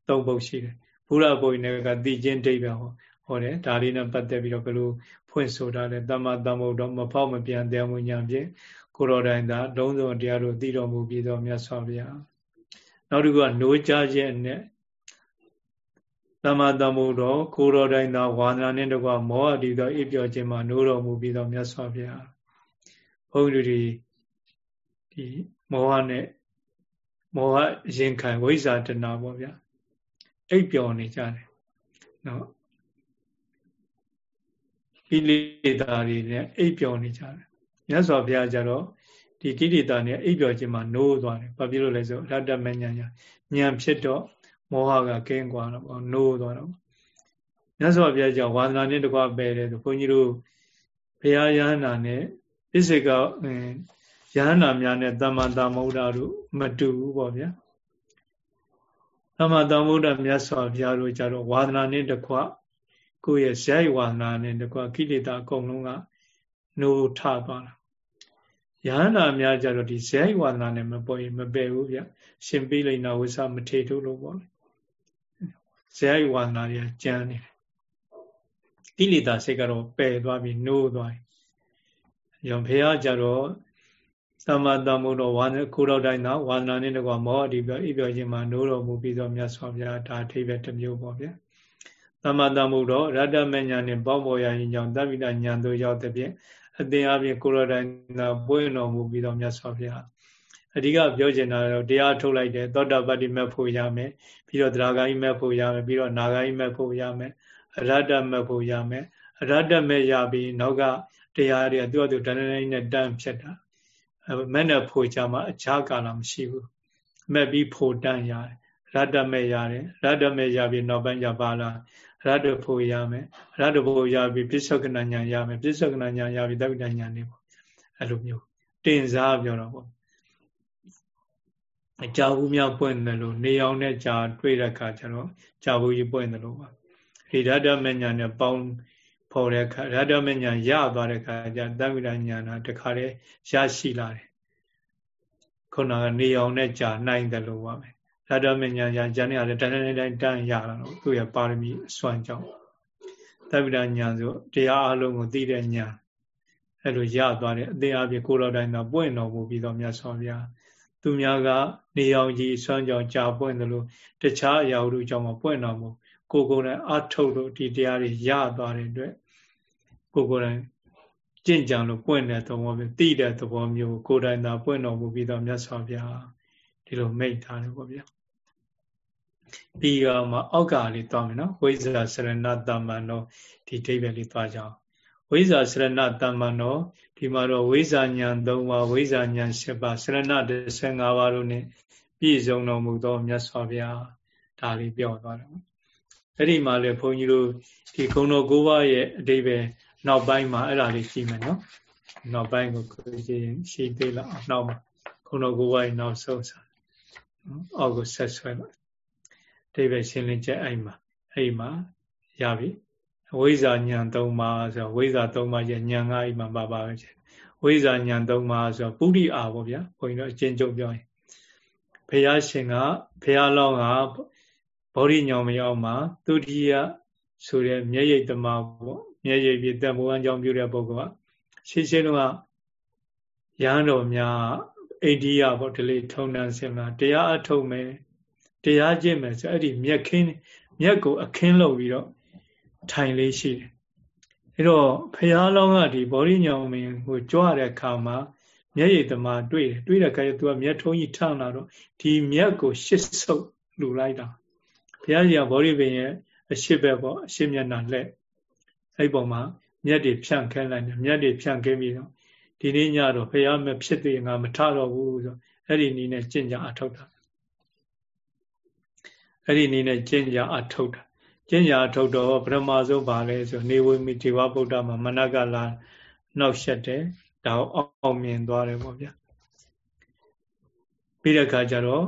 သုံးပုတ်ရှိတယ်ဘုရားဘုရင်ကသိချင်းဒိဋ္ဌိဟောဟောတယ်ဒါလေးနဲ့ပတ်သက်ပြီးတော့ဘယ်လိုဖွင့်ဆိုတာလဲတမ္မာတမ္မုဒ္ဒောမဖောက်မပြန်တရားမညာဖြင့်ကိုရောတိုင်းသာလုံးစုံတရားတို့သိတော်မူပြီးတော့မြတ်စွာဘုရားနောက်တစ်ခုကနိုးကြခြင်းနဲ့ တမ္မာတမ္မုဒ္ဒောကိုရောတိုင်းသာဝါဒနာနဲ့တကွမောဟတိသောအိပ်ပျော်ခြင်းမှာနိုးတော်မူပြီးတော့မြတ်စွာဘုရားဘုန်းကြီးတွေဒီမောဟနဲ့မောဟရင်ခံဝိဇ္ဇာတဏပေါ့ဗျာအိပ်ပျော်နေကြတယ်နော်ကိလေသာတွေနဲ့အိပ်ပျော်နေကြတယ်မြတ်စွာဘုရားကျတော့ဒီကိလေသာနဲ့အိပ်ပျော်ခြင်းမှာနိုးသွားတယ်ဘာဖြစ်လို့လဲဆိုရတ္တမဉဏ်ညာဉာဏ်ဖြစ်တော့ မောဟကကင်းကွာတော့ပေါ့နိုးသွားတော့မြတ်စွာဘုရားကြောင့်ဝါသနာနဲ့တကွပယ်တယ်ဆိုဘုန်းကြီးတို့ဘုရားယဟနာနဲ့ဣစေကယဟနာများနဲ့တမ္မာတမ္မုဒ္ဒတို့မတူဘူးပေါ့ဗျာတမ္မာတမ္မုဒ္ဒမြတ်စွာဘုရားတို့ကြတော့ဝါသနာနဲ့တကွကိုယ့်ရဲ့ဇယဝါဒနာနဲ့တကွကိလေသာအကုန်လုံးကနိုးထသွားတာယဟနာများကြတော့ဒီဇယဝါဒနာနဲ့မပေါ်ရင်မပယ်ဘူးဗျရှင်ပိလိန်နာဝိသမထေထုလို့ပေါ့ ဇယဝါဒနာတွေကကျမ်းနေတယ်ကိလေသာစိတ်ကတော့ပယ်သွားပြီးနိုးသွားပြီ။ရောဘုရားကြတော့သမ္မာသမ္ဗုဒ္ဓဝါဒကိုတော်တိုင်းသာဝါဒနာနဲ့တကွာမောအဒီပြောဣပြောခြင်းမှာနိုးတော်မူပြီးတော့မြတ်စွာဘုရားဒါအထိပ္ပယ်တစ်မျိုးပေါ့ဗျာ။သမ္မာသမ္ဗုဒ္ဓရတ္တမညာနဲ့ပေါင်းပေါ်ရရင်ကြောင့်တပိဋညာတို့ရောက်တဲ့ဖြင့်အသင်အပြင်ကိုတော်တိုင်းသာပွင့်တော်မူပြီးတော့မြတ်စွာဘုရား အဓိကပြောချင်တာတော့တရားထုတ်လိုက်တယ်သောတာပတ္တိမဲ့ဖို့ရမယ်ပြီးတော့တရားဂိုင်းမဲ့ဖို့ရမယ်ပြီးတော့နာဂိုင်းမဲ့ဖို့ရမယ်အရတ္တမဲ့ဖို့ရမယ်အရတ္တမဲ့ရပြီးနောက်ကတရားတွေသူ့အတူတန်းတိုင်းနဲ့တန်းဖြစ်တာမဲ့နဲ့ဖို့ချမှာအခြားကာလမရှိဘူးမဲ့ပြီးဖို့တန်းရတယ်ရတ္တမဲ့ရတယ်ရတ္တမဲ့ရပြီးနောက်ပိုင်းကျပါလာရတ္တဖို့ရမယ်ရတ္တဖို့ရပြီးပြစ္ဆုတ်ကဏညာရမယ်ပြစ္ဆုတ်ကဏညာရပြီးတပိဋညာနေပေါ့အဲ့လိုမျိုးတင်စားပြောတော့ပေါ့ အကြာဘူးများပွင့်တယ်လို့နေအောင်နဲ့ကြာတွေ့တဲ့အခါကျတော့ကြာဘူးကြီးပွင့်တယ်လို့ပါဒီရတ္တမညာနဲ့ပေါင်းဖော်တဲ့အခါရတ္တမညာရသွားတဲ့အခါကျတမိရညာနာတခါတည်းရရှိလာတယ်ခုနကနေအောင်နဲ့ကြာနိုင်တယ်လို့ပါမယ်ရတ္တမညာညာကျန်နေရတယ်တန်းတန်းတိုင်းတန်းရလာတော့သူ့ရဲ့ပါရမီအစွမ်းကြောင့်တမိရညာဆိုတရားအလုံးကိုသိတဲ့ညာအဲ့လိုရသွားတယ်အသေးအပြည့်ကိုတော်တိုင်းတော့ပွင့်တော်မူပြီးတော့မြတ်စွာဘုရား သူများကနေအောင်ကြီးဆွမ်းကြောင်ကြာပွင့်တယ်လို့တခြားအရာတို့ကြောင့်မပွင့်တော်မူကိုကိုယ်တိုင်အထုတ်လို့ဒီတရားတွေရသွားတဲ့အတွက်ကိုကိုယ်တိုင်ကြင့်ကြံလို့ပွင့်တဲ့သဘောမျိုးသိတဲ့သဘောမျိုးကိုယ်တိုင်သာပွင့်တော်မူပြီးတော့မြတ်စွာဘုရားဒီလိုမိတ်ထားတယ်ပေါ့ဗျာပြီးတော့မှအောက်ကလေးသွားမယ်နော်ဝိဇ္ဇာစရဏတမ္မန်တော်ဒီဒိဗ္ဗေလေးသွားကြအောင် ဝိဇ္ဇာစရဏတမ္မန်တော်ဒီမှာတော့ဝိဇ္ဇာဉာဏ်၃ပါးဝိဇ္ဇာဉာဏ်၈ပါးစရဏ15ပါးတို့ ਨੇ ပြည့်စုံတော်မူသောမြတ်စွာဘုရားဒါလေးပြောသွားတယ်အဲ့ဒီမှာလေဘုန်းကြီးတို့ဒီခုံတော်ကိုးပါးရဲ့အတိပ္ပယ်နောက်ပိုင်းမှာအဲ့ဒါလေးရှိမယ်နော်နောက်ပိုင်းကိုကိုကြီးရှိသေးလားနောက်မှာခုံတော်ကိုးပါးရဲ့နောက်ဆုံးစာအောက်ကိုဆက်ဆွဲလိုက်အတိပ္ပယ်ရှင်းလင်းချက်အဲ့မှာအဲ့မှာရပြီ ဝိဇ္ဇာဉာဏ်၃ပါးဆိုဝိဇ္ဇာ၃ပါးရဲ့ဉာဏ်ကအဲ့မှာပါပါပဲဝိဇ္ဇာဉာဏ်၃ပါးဆိုပုရိအာပေါ့ဗျာဘုန်းကြီးတို့အကျဉ်းချုပ်ပြောရင်ဘုရားရှင်ကဘုရားလောင်းကဘောဓိညောင်မရောက်မှာသူတိယဆိုတဲ့မျက်ရည်တမပေါ့မျက်ရည်ပြတ်ဘုရားကြောင့်ပြုတဲ့ပုဂ္ဂိုလ်ကရှင်းရှင်းတော့ရဟန်းတော်များအိန္ဒိယပေါ့ဒီလေထုံတန်းစင်လာတရားအထုတ်မယ်တရားကျင့်မယ်ဆိုအဲ့ဒီမျက်ခင်းမျက်ကိုအခင်းလုပ်ပြီးတော့ ထိုင်လေးရှိတယ်အဲ့တော့ဖះလောင်းကဒီဘောဓိညောင်မင်းကိုကြွရတဲ့အခါမှာမျက်ရည်တမတွေ့တယ်တွေ့တဲ့အခါကျသူကမျက်ထုံးကြီးထလာတော့ဒီမျက်ကိုရှစ်ဆုပ်လှူလိုက်တာဘုရားကြီးကဗောဓိပင်ရဲ့အရှိဘက်ပေါ့အရှိမျက်နှာလက်အဲ့ပုံမှာမြတ်တွေဖြန့်ခဲလိုက်တယ်မြတ်တွေဖြန့်ခဲပြီးတော့ဒီနေ့ညတော့ဘုရားမဖြစ်သေးငါမထတော့ဘူးဆိုအဲ့ဒီနည်းနဲ့ကျင့်ကြအထောက်တာအဲ့ဒီနည်းနဲ့ကျင့်ကြအထောက်တာ ကျင့်ကြအထောက်တော့ပထမဆုံးပါလဲဆိုနေဝိမိတေဝဗုဒ္ဓမှာမနကလာနောက်ဆက်တယ်ဒါအောင်မြင်သွားတယ်ပေါ့ဗျာပြီးတဲ့အခါကျတော့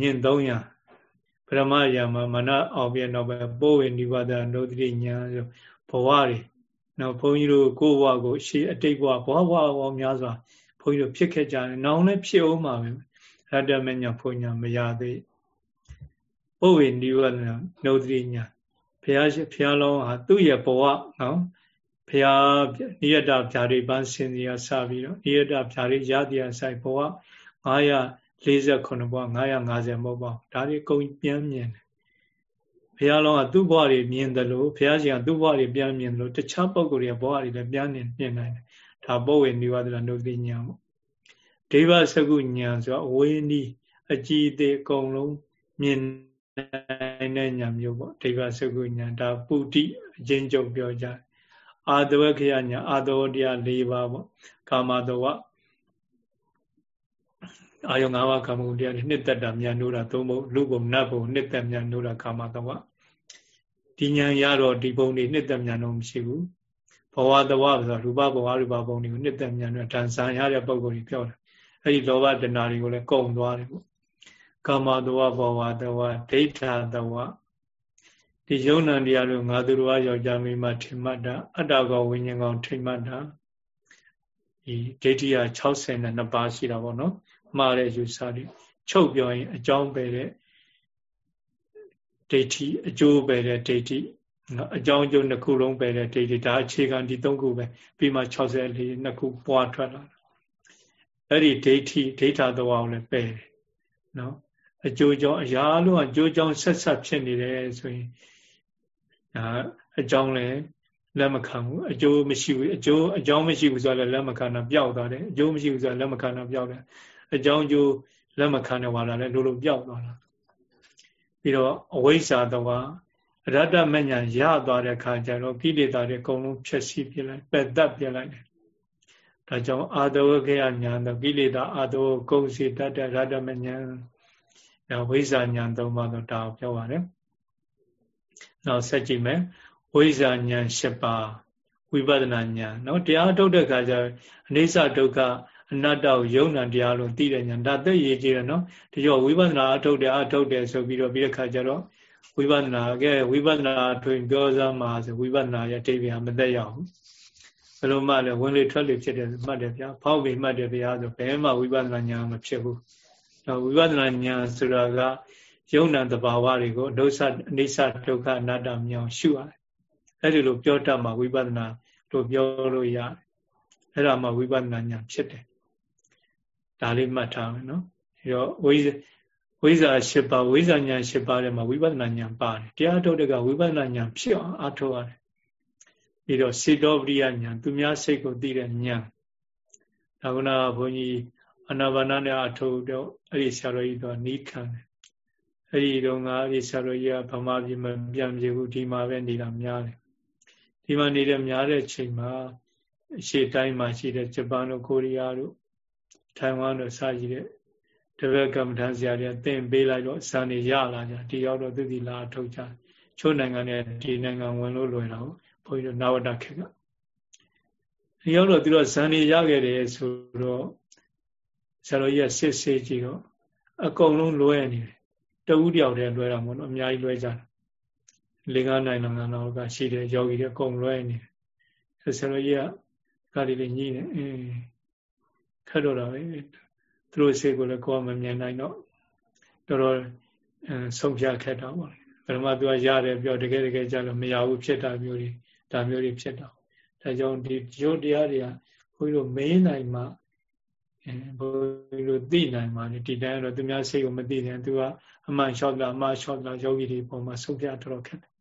ညင်300ပရမယာမမနအောင်ပြတော့ပဲပိုးဝေနိဗ္ဗာန်ဒုတိညာဆိုဘဝတွေနောက်ဘုန်းကြီးတို့ကိုယ်ဘဝကိုရှေးအတိတ်ဘဝဘဝဘဝပေါင်းများစွာဘုန်းကြီးတို့ဖြစ်ခဲ့ကြတယ်။နောင်လည်းဖြစ်အောင်မှာပဲ။ရတ္တမညာဘုံညာမရသေးပုဝေနိဝရဏနှုတ်တိညာ ဘုရားရှိဘုရားလုံးဟာသူ့ရဲ့ဘဝနော်ဘုရားနိယတဗျာဒိပန်းစင်စီရစပြီးတော့နိယတဗျာဒိရတရားဆိုင်ဘဝ948ဘဝ950မဟုတ်ပါဘူးဒါတွေအကုန်ပြန်မြင်တယ်ဘုရားလုံးကသူ့ဘဝတွေမြင်တယ်လို့ဘုရားရှင်ကသူ့ဘဝတွေပြန်မြင်တယ်လို့တခြားပုဂ္ဂိုလ်တွေဘဝတွေလည်းပြန်မြင်မြင်နိုင်တယ်ဒါပုဝေနိဝရဏနှုတ်တိညာပေါ့ဒိဗ္ဗစကုညာဆိုအဝေးနီးအကြည်သေးအကုန်လုံးမြင်နိုင် တဲ့ညာမျိုးပေါ့ဒိဗ္ဗစကုညာဒါပုတိအချင်းချုပ်ပြောကြအာတဝခယညာအာတဝတရား၄ပါးပေါ့ကာမတဝအာယုံ၅ပါးကာမဂုဏ်တရားတွေနှစ်သက်တာမြန်နိုးတာသုံးဖို့လူဘုံနတ်ဘုံနှစ်သက်မြန်နိုးတာကာမတဝဒီညာရတော့ဒီဘုံတွေနှစ်သက်မြန်တော့မရှိဘူးဘဝတဝဆိုတာရူပဘဝရူပဘုံတွေကိုနှစ်သက်မြန်တော့တန်ဆန်ရတဲ့ပုံကိုယ်ကြီးပြောတယ်အဲ့ဒီလောဘတဏှာတွေကိုလည်းကုံသွားတယ်ပေါ့ ကာမတဝဘဝတဝဒိဋ္ဌတဝဒီယုံနံတရားတို့ငါသူတော်အယောက်ျားမိမထင်မှတ်တာအတ္တကောဝိညာဉ်ကောထင်မှတ်တာဒီဒိဋ္ဌိက62ပါးရှိတာပေါ့နော်မှားတဲ့ယူဆတွေချုပ်ပြောရင်အကြောင်းပဲတဲ့ဒိဋ္ဌိအကျိုးပဲတဲ့ဒိဋ္ဌိအကြောင်းအကျိုးနှစ်ခုလုံးပဲတဲ့ဒိဋ္ဌိဒါအခြေခံဒီသုံးခုပဲပြီးမှ64နှစ်ခုပွားထွက်လာအဲ့ဒီဒိဋ္ဌိဒိဋ္ဌာတော်အောင်လည်းပယ်တယ်နော် အကျိုးကြောင့်အရာလုံးအကျိုးကြောင့်ဆက်ဆက်ဖြစ်နေတယ်ဆိုရင်ဒါအကြောင်းလည်းလက်မခံဘူးအကျိုးမရှိဘူးအကျိုးအကြောင်းမရှိဘူးဆိုတော့လက်မခံတာပျောက်သွားတယ်အကျိုးမရှိဘူးဆိုတော့လက်မခံတာပျောက်တယ်အကြောင်းအကျိုးလက်မခံတဲ့ဝါဒလည်းလိုလိုပျောက်သွားတာပြီးတော့အဝိဇ္ဇာတော်အရတ္တမညာရသွားတဲ့ခါကျတော့ကိလေသာတွေအကုန်လုံးဖြည့်ဆည်းပြလိုက်ပယ်တတ်ပြလိုက်တယ်ဒါကြောင့်အာတဝခေယညာတော့ကိလေသာအာတဝကုံစီတတ်တဲ့ရတ္တမညာ ဒါဝိဇ္ဇာညာသုံးပါးတော့ဒါပြောပါတယ်နောက်ဆက်ကြည့်မယ်ဝိဇ္ဇာညာ၈ပါးဝိပဿနာညာနော်တရားထုတ်တဲ့ခါကျအနိစ္စဒုက္ခအနတ္တကိုယုံ nant တရားလို့သိတဲ့ညာဒါသက်ရည်ကြည်တယ်နော်ဒီကြောဝိပဿနာအထုတ်တယ်အထုတ်တယ်ဆိုပြီးတော့ပြီးတဲ့ခါကျတော့ဝိပဿနာကဲဝိပဿနာထွင်ပြောစမ်းမှာဆိုဝိပဿနာရဲ့အတိပ္ပယ်မသက်ရဘူးဘယ်လိုမှလည်းဝင်လေထွက်လေဖြစ်တယ်မှတ်တယ်ဗျာဖောက်ပြီးမှတ်တယ်ဗျာဆိုဘယ်မှဝိပဿနာညာမဖြစ်ဘူး တော့ဝိပဿနာညာဆိုတာကယုံနာတဘာဝတွေကိုဒုစအနိစ္စဒုက္ခအနတ္တမြောင်ရှုရတယ်အဲ့ဒီလိုပြောတတ်မှဝိပဿနာလို့ပြောလို့ရတယ်အဲ့ဒါမှဝိပဿနာညာဖြစ်တယ်ဒါလေးမှတ်ထားမယ်နော်အဲတော့ဝိဝိဇ္ဇာ၈ပါးဝိဇ္ဇာညာ၈ပါးထဲမှာဝိပဿနာညာပါတယ်တရားထုတ်တဲ့ကဝိပဿနာညာဖြစ်အောင်အားထုတ်ရတယ်ပြီးတော့စေတောပရိယညာသူများစိတ်ကိုသိတဲ့ညာဒါကနာဘုန်းကြီးအနာဘာနာနဲ့အထုတ်တော့အဲ့ဒီဆရာတော်ကြီးတော့နီးခံတယ်အဲ့ဒီတော့ငါအဲ့ဒီဆရာတော်ကြီးကဗမာပြည်မှာပြန်ပြေဘူးဒီမှာပဲနေတာများတယ်ဒီမှာနေတဲ့များတဲ့ချိန်မှာအရှေ့တိုင်းမှာရှိတဲ့ဂျပန်တို့ကိုရီးယားတို့ထိုင်ဝမ်တို့စရှိတဲ့တပည့်ကမ္မထဆရာတွေသင်ပေးလိုက်တော့ဇာနေရလာကြဒီရောက်တော့သူဒီလာထုတ်ကြချို့နိုင်ငံနဲ့ဒီနိုင်ငံဝင်လို့လွယ်တာဘုန်းကြီးတို့နဝတခေတ်ကဒီရောက်တော့သူတို့ဇာနေရခဲ့တယ်ဆိုတော့ ဆရာတော်ကြီးကစစ်ဆေးကြည့်တော့အကုန်လုံးလွဲနေတယ်တဝူးတယောက်တည်းလွဲတာမဟုတ်တော့အများကြီးလွဲကြတယ်လေကားနိုင်နိုင်ငံတော်ကရှိတယ်ယောဂီတွေအကုန်လွဲနေတယ်ဆရာတော်ကြီးကကားလေးလေးညှိနေအင်းခက်တော့တာပဲသူတို့စိတ်ကိုလည်းကိုယ်မမြင်နိုင်တော့တော်တော်ဆုံးဖြတ်ခက်တာပေါ့ဘယ်မှာသူကရတယ်ပြောတကယ်တကယ်ကြလို့မရဘူးဖြစ်တာမျိုးတွေဒါမျိုးတွေဖြစ်တာဒါကြောင့်ဒီရုပ်တရားတွေကဘုန်းကြီးတို့မေးနိုင်မှ ဘုန်းကြီးတို့သိနိုင်မှဒီတိုင်းတော့သူများစိတ်ကိုမသိတယ်သူကအမှန်လျှောက်တာအမှားလျှောက်တာယောဂီတွေပုံမှာဆုံးဖြတ်တော်တော်ခက်တယ်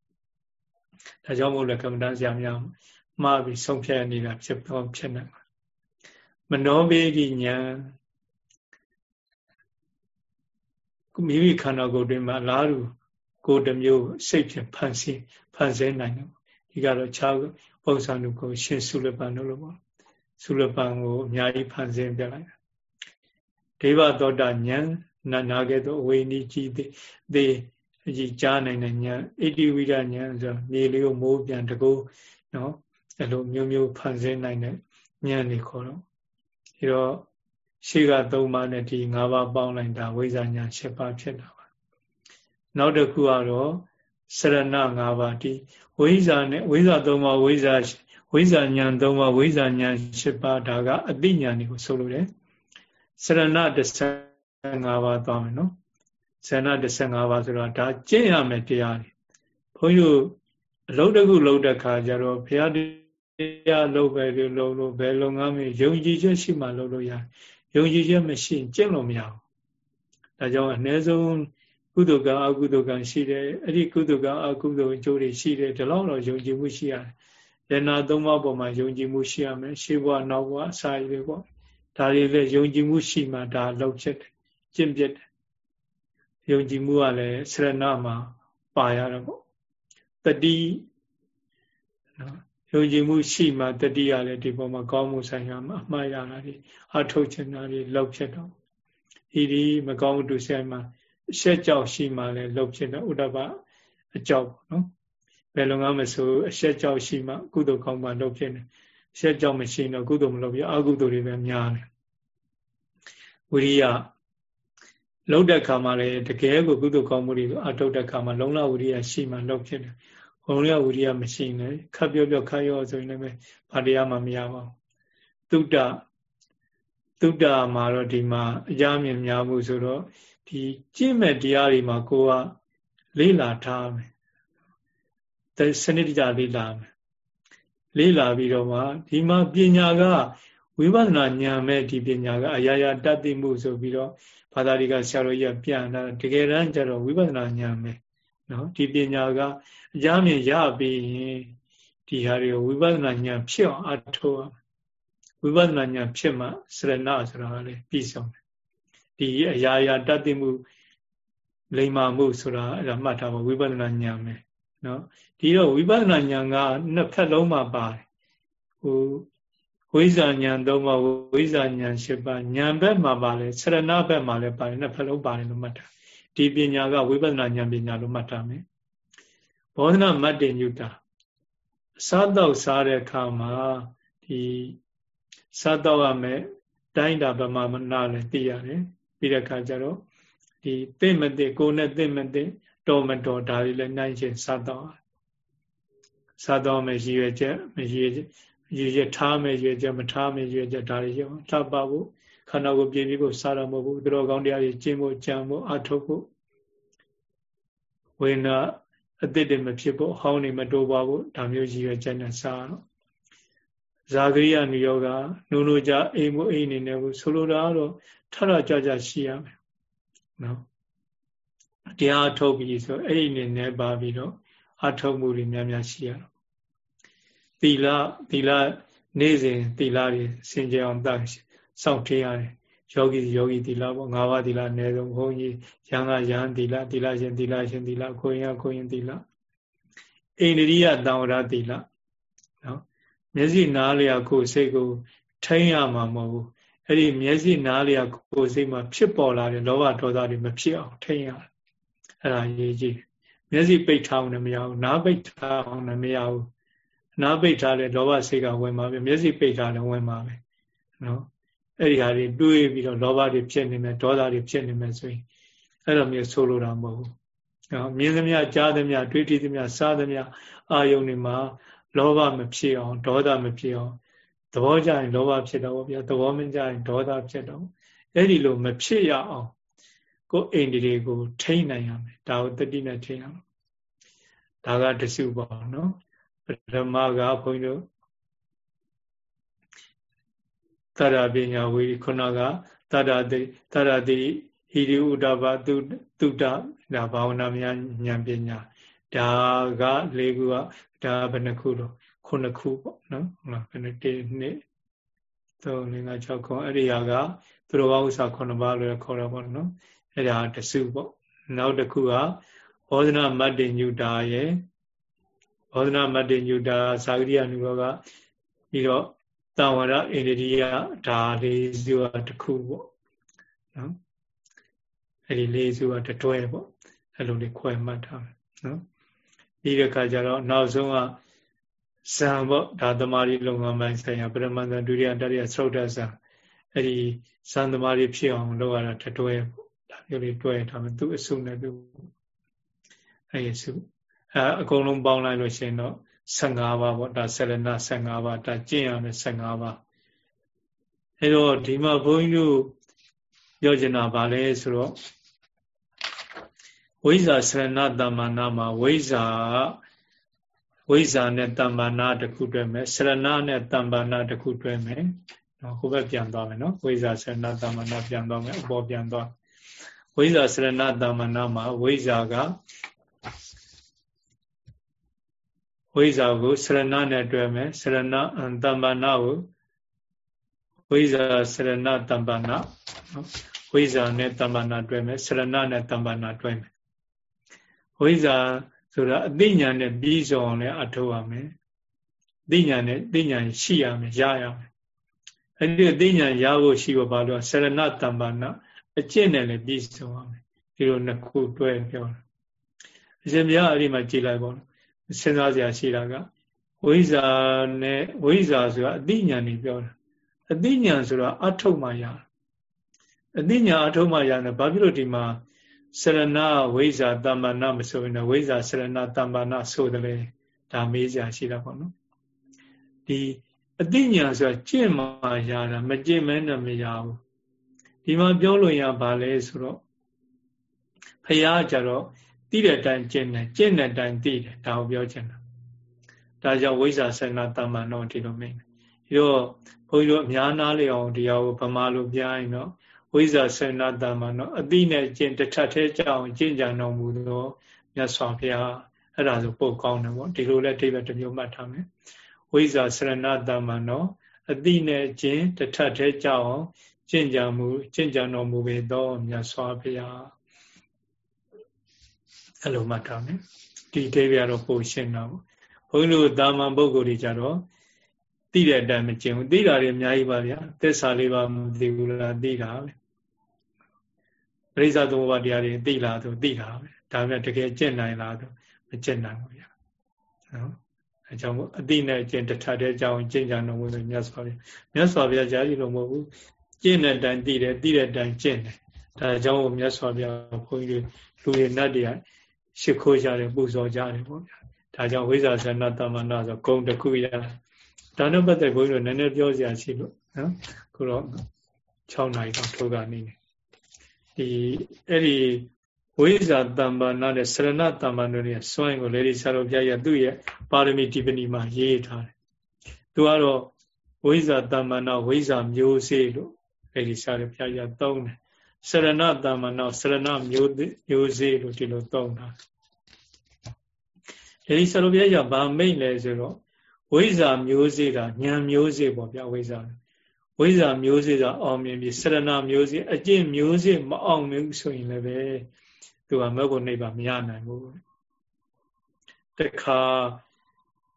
ဒါကြောင့်မို့လဲကမ္မဋ္ဌာန်းဆရာများမှားပြီးဆုံးဖြတ်နေတာဖြစ်တော့ဖြစ်နိုင်ပါမနောဘေဒီညာမိမိခန္ဓာကိုယ်တွင်မှာလားလူကိုယ်တစ်မျိုးစိတ်ဖြင့်ဖန်ဆင်းဖန်ဆင်းနိုင်တယ်ဒီကတော့ခြားပုံစံတို့ကိုရှင်စုလပန်တို့လိုပေါ့ စုလပန်ကိုအများကြီးဖန်ဆင်းပြလိုက်တာဒေဝသောတာဉာဏ်နာနာကဲ့သို့အဝိနည်းကြီးသေးအကြီးကြားနိုင်တဲ့ဉာဏ်ဣတိဝိဒဉာဏ်ဆိုမြေလေးကိုမိုးပြန်တကူနော်အဲ့လိုမျိုးမျိုးဖန်ဆင်းနိုင်တဲ့ဉာဏ်တွေခေါ်တော့ဒီတော့ရှေ့က၃ပါးနဲ့ဒီ၅ပါးပေါင်းလိုက်တာဝိဇ္ဇာဉာဏ်၈ပါးဖြစ်တာပါနောက်တစ်ခုကတော့စရဏ၅ပါးဒီဝိဇ္ဇာနဲ့ဝိဇ္ဇာ၃ပါးဝိဇ္ဇာ ဝိဇ္ဇာဉာဏ်၃ပါးဝိဇ္ဇာဉာဏ်၈ပါးဒါကအတိဉာဏ်တွေကိုဆိုလိုတယ်စရဏ15ပါးသွားမယ်နော်ဇဏ15ပါးဆိုတော့ဒါကျင့်ရမယ်တရားတွေဘုန်းကြီးတို့အလုပ်တစ်ခုလုပ်တဲ့ခါကျတော့ဘုရားတရားလုပ်ပဲလို့လုပ်လို့ဘယ်လုပ်ငန်းမျိုးယုံကြည်ချက်ရှိမှလုပ်လို့ရတယ်ယုံကြည်ချက်မရှိရင်ကျင့်လို့မရဘူးဒါကြောင့်အ ਨੇ ဆုံးကုသိုလ်ကအကုသိုလ်ကရှိတယ်အဲ့ဒီကုသိုလ်ကအကုသိုလ်အကျိုးတွေရှိတယ်ဒီလောက်တော့ယုံကြည်မှုရှိရတယ် ယနာသုံးပါးပေါ်မှာယုံကြည်မှုရှိရမယ်ရှေးဘဝနောက်ဘဝအစာရည်တွေပေါ့ဒါတွေလည်းယုံကြည်မှုရှိမှဒါလောက်ဖြစ်တယ်ကျင့်ပြတယ်ယုံကြည်မှုကလည်းဆရဏမှာပါရတော့ပေါ့တတိနော်ယုံကြည်မှုရှိမှတတိယလည်းဒီပေါ်မှာကောင်းမှုဆိုင်ရာမှာအမှားရတာတွေအထုတ်ချင်တာတွေလောက်ဖြစ်တော့ဤဒီမကောင်းမှုတူဆိုင်မှာအရှက်ကြောက်ရှိမှလည်းလောက်ဖြစ်တော့ဥဒ္ဒပအကြောက်ပေါ့နော် ဘယ်လိုမှမဆိုအရှက်ကြောက်ရှိမှကုသိုလ်ကောင်းမှလောက်ဖြစ်တယ်အရှက်ကြောက်မရှိတော့ကုသိုလ်မလုပ်ပြအကုသိုလ်တွေပဲများတယ်ဝိရိယလောက်တဲ့ခါမှာလည်းတကယ်ကိုကုသိုလ်ကောင်းမှုတွေအထုတ်တဲ့ခါမှာလုံလဝိရိယရှိမှလောက်ဖြစ်တယ်ဘုံရဝိရိယမရှိနေခပ်ပြောပြောခပ်ရောဆိုရင်လည်းဘာတရားမှမရပါဘူးသုတ္တသုတ္တမှာတော့ဒီမှာအကြမြင်များမှုဆိုတော့ဒီကြည့်မဲ့တရားတွေမှာကိုကလေးလာထားမယ် စနစ်တကျလေးလာမယ်လေးလာပြီးတော့မှဒီမှာပညာကဝိပဿနာဉာဏ်မဲ့ဒီပညာကအရာရာတတ်သိမှုဆိုပြီးတော့ဘာသာတွေကဆရာတော်ကြီးကပြန်တာတကယ်တမ်းကျတော့ဝိပဿနာဉာဏ်မဲ့နော်ဒီပညာကအကြမ်းမြင်ရပြီးရင်ဒီဟာတွေကိုဝိပဿနာဉာဏ်ဖြစ်အောင်အထောက်ဝိပဿနာဉာဏ်ဖြစ်မှစရဏဆိုတာလည်းပြီးဆုံးတယ်ဒီအရာရာတတ်သိမှုလိမ္မာမှုဆိုတာအဲ့ဒါမှတ်ထားပါဝိပဿနာဉာဏ်ပဲနော် ဒီတော့ဝိပဿနာဉာဏ်ကနှစ်ဖက်လုံးမှာပါတယ်ဟိုဝိဇာဉာဏ်သုံးပါးဝိဇာဉာဏ်၈ပါးဉာဏ်ဘက်မှာပါလဲဆရဏဘက်မှာလည်းပါတယ်နှစ်ဖက်လုံးပါတယ်လို့မှတ်ထားဒီပညာကဝိပဿနာဉာဏ်ပညာလို့မှတ်ထားမယ်ဘောဓနာမတ္တညုတာစားတော့စားတဲ့အခါမှာဒီစားတော့ရမယ်တိုင်းတာဗမာမနာလည်းသိရတယ်ပြီးတဲ့အခါကျတော့ဒီသိမသိကိုယ်နဲ့သိမသိတော်မတော်ဒါတွေလည်းနိုင်ချင်းစားတော့ စားတော့မယ်ရည်ရွယ်ချက်မရည်ရွယ်ချက်ရည်ရွယ်ထားမယ်ရည်ရွယ်ချက်မထားမယ်ရည်ရွယ်ချက်ဒါတွေရောလှပဖို့ခန္ဓာကိုယ်ပြည့်ပြီးဖို့စားရမဟုတ်ဘူးသူတော်ကောင်းတရားကြီးကျင့်ဖို့ကြံဖို့အထုတ်ဖို့ဝိညာအသစ်တွေမဖြစ်ဖို့ဟောင်းတွေမတိုးပါဘူးဒါမျိုးရည်ရွယ်ချက်နဲ့စားတော့ဇာဂရိယနိယောဂနုံနုကြအိမ်မို့အိမ်နေနေဘူးဆိုလိုတာကတော့ထထကြကြရှိရမယ်နော်တရားထုတ်ပြီးဆိုအဲ့ဒီနေနဲ့ပါပြီးတော့ အထုတ်မှုတွေများများရှိရတော့သီလသီလနေ့စဉ်သီလတွေစင်ကြအောင်တတ်စောင့်ထေးရတယ်ယောဂီယောဂီသီလပေါ့၅ပါးသီလအနည်းဆုံးဘုန်းကြီးရဟန်းကရဟန်းသီလသီလရှင်သီလရှင်သီလကိုရင်ကကိုရင်သီလအိန္ဒိယတံဝရသီလနော်မျက်စိနားလျာကိုယ်စိတ်ကို ထိန်းရမှာမဟုတ်ဘူးအဲ့ဒီမျက်စိနားလျာကိုယ်စိတ်မှာဖြစ်ပေါ်လာတဲ့လောဘဒေါသတွေမဖြစ်အောင်ထိန်းရအဲ့ဒါရေးကြည့် မျက်စိပိတ်ထားအောင်လည်းမရဘူးနားပိတ်ထားအောင်လည်းမရဘူးနားပိတ်ထားတဲ့လောဘစိတ်ကဝင်ပါပဲမျက်စိပိတ်ထားလည်းဝင်ပါပဲနော်အဲ့ဒီဟာတွေတွေးပြီးတော့လောဘတွေဖြစ်နေမယ်ဒေါသတွေဖြစ်နေမယ်ဆိုရင်အဲ့လိုမျိုးဆိုလိုတာမဟုတ်ဘူးနော်မြင်သမျှကြားသမျှတွေးထိသမျှစားသမျှအာယုန်တွေမှာလောဘမဖြစ်အောင်ဒေါသမဖြစ်အောင်သဘောကျရင်လောဘဖြစ်တော့ဗျာသဘောမကျရင်ဒေါသဖြစ်တော့အဲ့ဒီလိုမဖြစ်ရအောင် ကိုယ်အိမ်တွေကို ထိန်းနိုင်ရမယ်ဒါကိုတတိနဲ့ထိန်းရမယ်ဒါကတစုပေါ့နော်ပထမကဘုန်းကြီးတို့တရပညာဝေခုနကတရတိတရတိဟိရိဥဒ္ဒဘတုတုတ္တဒါဘာဝနာများဉာဏ်ပညာဒါက၄ခုကဒါဘယ်နှခုတော့ခုနှစ်ခုပေါ့နော်ဟုတ်လားဘယ်နှ1 2 3 4 5 6ခုအဲ့ဒီဟာကသူတော်ကောင်းဥစ္စာ9ပါးလို့ခေါ်တာပေါ့နော် အဲ့ဒါတစုပေါ့နောက်တစ်ခုကဘောဓနာမတ္တညုတာရဲ့ဘောဓနာမတ္တညုတာသာဂရိယနုဘောကပြီးတော့တဝရအိန္ဒိယဒါလေးစုကတစ်ခုပေါ့နော်အဲ့ဒီလေးစုကတတွဲပေါ့အဲ့လိုလေးခွဲမှတ်ထားမယ်နော်ပြီးတဲ့အခါကျတော့နောက်ဆုံးကဇံပေါ့ဒါသမารီလုံငန်းပိုင်းဆိုင်ရာပရမန္တဒုတိယတတိယသုဒ္ဓဇံအဲ့ဒီဇံသမารီဖြစ်အောင်လုပ်ရတာတတွဲပေါ့ ဒါမျိုးလေးတွဲထားမယ်သူအစုနဲ့သူအဲ့ဒီစုအဲအကုန်လုံးပေါင်းလိုက်လို့ရှိရင်တော့15ပါးပေါ့ဒါဆလနာ15ပါးဒါကျင့်ရမယ်15ပါးအဲတော့ဒီမှာဘုန်းကြီးတို့ပြောချင်တာဗာလဲဆိုတော့ဝိဇ္ဇာဆရဏတမ္မာနာမှာဝိဇ္ဇာဝိဇ္ဇာနဲ့တမ္မာနာတစ်ခုတွဲမယ်ဆရဏနဲ့တမ္မာနာတစ်ခုတွဲမယ်နော်ဟိုဘက်ပြန်သွားမယ်နော်ဝိဇ္ဇာဆရဏတမ္မာနာပြန်သွားမယ်အပေါ်ပြန်သွား ဝိဇ္ဇာဆရဏတမ္မာနာမှာဝိဇ္ဇာကဝိဇ္ဇာကိုဆရဏနဲ့တွဲမယ်ဆရဏတမ္မာနာကိုဝိဇ္ဇာဆရဏတမ္မာနာနော်ဝိဇ္ဇာနဲ့တမ္မာနာတွဲမယ်ဆရဏနဲ့တမ္မာနာတွဲမယ်ဝိဇ္ဇာဆိုတာအသိဉာဏ်နဲ့ပြီးစုံအောင်လည်းအထောက်ရမယ်သိဉာဏ်နဲ့သိဉာဏ်ရှိရမယ်ရရမယ်အဲ့ဒီသိဉာဏ်ရဖို့ရှိဖို့ဘာလို့ဆရဏတမ္ပါဏ အကျင့်နဲ့လည်းပြီးစုံရမယ်ဒီလိုနှစ်ခုတွဲပြောတာအရှင်ဘုရားအဲ့ဒီမှာကြည်လိုက်ပါဦးစဉ်းစားစရာရှိတာကဝိဇ္ဇာနဲ့ဝိဇ္ဇာဆိုတာအသိဉာဏ်นี่ပြောတာအသိဉာဏ်ဆိုတာအထုတ်မှရအသိဉာဏ်အထုတ်မှရတယ်ဘာဖြစ်လို့ဒီမှာစရဏဝိဇ္ဇာတမ္မာနမဆိုရင်ဝိဇ္ဇာစရဏတမ္မာနဆိုတယ်လေဒါမေးစရာရှိတာပေါ့နော်ဒီအသိဉာဏ်ဆိုတာကျင့်မှရတာမကျင့်မဲနဲ့မရဘူး ဒီမှာပြောလို့ရပါလဲဆိုတော့ဖះကြတော့သိတဲ့အတိုင်းကျင့်တယ်ကျင့်တဲ့အတိုင်းသိတယ်ဒါကိုပြောချင်တာဒါကြောင့်ဝိဇ္ဇာစရဏတမ္မာနောဒီလိုမင်းဒီတော့ဘုန်းကြီးတို့အများနာလေအောင်တရားကိုဗမာလိုပြရင်တော့ဝိဇ္ဇာစေနတမနောအတိနဲ့ကျင့်တထထဲကြအောင်ကျင့်ကြံတော်မူသောမြတ်စွာဘုရားအဲ့ဒါဆိုပို့ကောင်းတယ်ပေါ့ဒီလိုလဲအဓိပ္ပာယ်တစ်မျိုးမှတ်ထားမယ်ဝိဇ္ဇာစရဏတမနောအတိနဲ့ကျင့်တထထဲကြအောင် ကျင့်ကြံမှုကျင့်ကြံတော်မူပေသောမြတ်စွာဘုရားအဲ့လိုမှတ်ထားမယ်ဒီအဓိပ္ပာယ်တော့ပို့ရှင်းတော့ဘုန်းကြီးတို့တာမန်ပုဂ္ဂိုလ်တွေကြတော့သိတဲ့အတိုင်းမကျင့်ဘူးသိတာတွေအများကြီးပါဗျာသစ္စာလေးပါမသိဘူးလားသိတာပဲပရိစ္ဆသမုပ္ပါတရားတွေသိလားဆိုသိတာပဲဒါပေမဲ့တကယ်ကျင့်နိုင်လားဆိုမကျင့်နိုင်ဘူးဗျာနော်အဲကြောင့်အတိနဲ့ကျင့်တထတဲ့အကြောင်းကျင့်ကြံတော်မူတဲ့မြတ်စွာဘုရားမြတ်စွာဘုရားကြားကြည့်လို့မဟုတ်ဘူး ကျင့်တဲ့အတိုင်းသိတယ်သိတဲ့အတိုင်းကျင့်တယ်ဒါကြောင့်မြတ်စွာဘုရားဘုန်းကြီးလူတွေနတ်တွေကရှ िख ိုးကြတယ်ပူဇော်ကြတယ်ပေါ့ဗျာဒါကြောင့်ဝိဇ္ဇာဆန္ဒတမန္တဆိုဂုံတစ်ခုရဒါနဲ့ပတ်သက်ဘုန်းကြီးတို့နည်းနည်းပြောစရာရှိလို့နော်ခုတော့6နာရီတော့ထိုးကနေနေဒီအဲ့ဒီဝိဇာတမ္ပါဏနဲ့စရဏတမ္ပါဏတို့ရဲ့စွန့်ကိုလေဒီဆရာတော်ဘုရားရဲ့သူ့ရဲ့ပါရမီဒီပဏီမှာရေးထားတယ်သူကတော့ဝိဇာတမ္ပါဏဝိဇာမျိုးစေ့လို့ အဲ့ဒီဆရာတော်ဘုရားရဲ့သုံးတယ်စရဏတမ္မာနောစရဏမျိုးမျိုးစေ့လို့ဒီလိုသုံးတာအဲဒီဆရာတော်ဘုရားကဗာမိတ်လဲဆိုတော့ဝိဇာမျိုးစေ့တာဉာဏ်မျိုးစေ့ပေါ့ဗျာဝိဇာဝိဇာမျိုးစေ့ကအောင်မြင်ပြီးစရဏမျိုးစေ့အကျင့်မျိုးစေ့မအောင်မြင်ဆိုရင်လည်းပဲသူကမဟုတ်ကိုနှိပ်ပါမရနိုင်ဘူးတခါ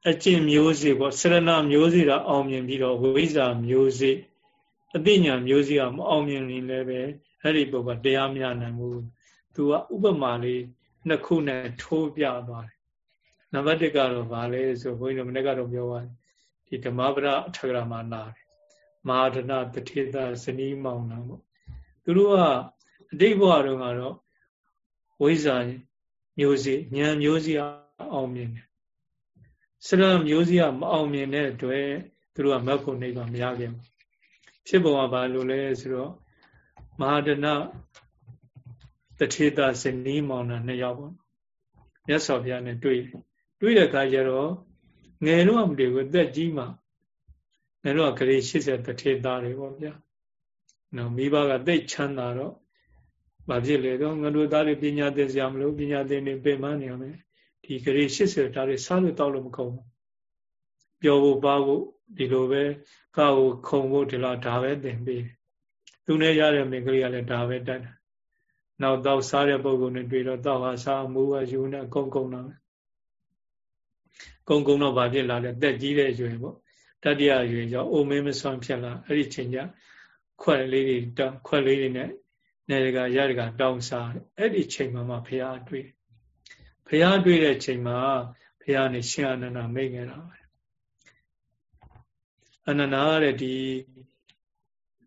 အကျင့်မျိုးစေ့ပေါ့စရဏမျိုးစေ့ကအောင်မြင်ပြီးတော့ဝိဇာမျိုးစေ့ အသိဉာဏ်မျိုးစေ့ကမအောင်မြင်ရင်လည်းပဲအဲ့ဒီပုဂ္ဂိုလ်တရားမရနိုင်ဘူးသူကဥပမာလေးနှစ်ခုနဲ့ထိုးပြသွားတယ်နံပါတ်1ကတော့ဗာလဲဆိုဘုန်းကြီးတို့မနေ့ကတော့ပြောသွားဒီဓမ္မပဒအထကရာမှာနာတယ်မဟာဒနာတထေသဇနီးမောင်နာပေါ့သူတို့ကအတိတ်ဘဝတုန်းကတော့ဝိဇ္ဇာမျိုးစေ့ဉာဏ်မျိုးစေ့အောင်မြင်တယ်စရမျိုးစေ့ကမအောင်မြင်တဲ့အတွက်သူတို့ကမက်ဖို့နေပါမရခဲ့ဘူး ဖြစ်ပုံကဘာလို့လဲဆိုတော့မဟာဒနာတထေသဇနီးမောင်နာနှစ်ယောက်ပေါ့မြတ်စွာဘုရားနဲ့တွေ့တယ်တွေ့တဲ့အခါကျတော့ငယ်တော့မတွေ့ဘူးအသက်ကြီးမှငယ်တော့ကလေး80တထေသားတွေပေါ့ဗျာနော်မိဘကသိချမ်းသာတော့ဘာဖြစ်လဲတော့ငါတို့သားတွေပညာသင်စရာမလိုပညာသင်နေပြင်မနေရမယ်ဒီကလေး80သားတွေစားလို့တောက်လို့မကုန်ဘူးပြောဖို့ပါဖို့ ဒီလိုပဲကောက်ခုံဖို့ဒီလောက်ဒါပဲသင်ပေးသူနဲ့ရတဲ့မိန်းကလေးကလည်းဒါပဲတတ်တယ်နောက်တော့စားတဲ့ပုံကုန်တွေတွေ့တော့တော့ဟာစားမူးကယူနေအကုန်ကုန်တော့ကုံကုံတော့ဗာဖြစ်လာတယ်တက်ကြီးတဲ့ရွယ်ပေါ့တတိယရွယ်ကြောင့်အိုမင်းမဆွမ်းဖြစ်လာအဲ့ဒီချိန်ကျခွက်လေးတွေတောင်းခွက်လေးတွေနဲ့နေရကရရကတောင်းစားအဲ့ဒီချိန်မှာမှဘုရားတွေ့ဘုရားတွေ့တဲ့ချိန်မှာဘုရားနဲ့ရှင်အနန္ဒမိတ်ခဲ့တာပဲ အနန္ဒာတဲ့ဒီ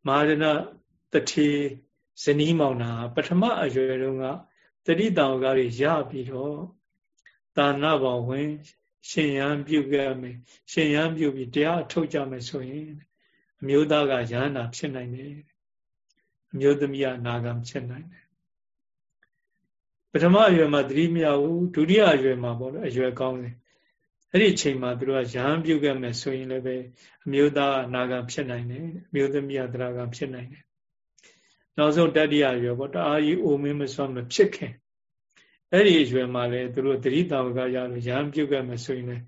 မာရဏတတိဇနီးမောင်နာပထမအရွယ်တုန်းကတတိတောင်ကားတွေရပြီးတော့တာဏဘောင်ဝင် ရှင်ရန်ပြုခဲ့မယ်ရှင်ရန်ပြုပြီးတရားထုတ်ကြမယ်ဆိုရင်အမျိုးသားကရဟန္တာဖြစ်နိုင်တယ်အမျိုးသမီးကနာဂံဖြစ်နိုင်တယ်ပထမအရွယ်မှာသတိမရဘူးဒုတိယအရွယ်မှာပေါ့နော်အရွယ်ကောင်းတယ် အဲ့ဒီအချိန်မှာသူတို့ကရဟန်းပြုခဲ့မယ်ဆိုရင်လည်းပဲအမျိုးသားအနာဂံဖြစ်နိုင်တယ်အမျိုးသမီးအတရာဂံဖြစ်နိုင်တယ်နောက်ဆုံးတတိယရွယ်ပေါ့တအားကြီးအိုမင်းမစွမ်းမဖြစ်ခင်အဲ့ဒီရွယ်မှာလည်းသူတို့တတိတာဝကရလို့ရဟန်းပြုခဲ့မယ်ဆိုရင်လည်း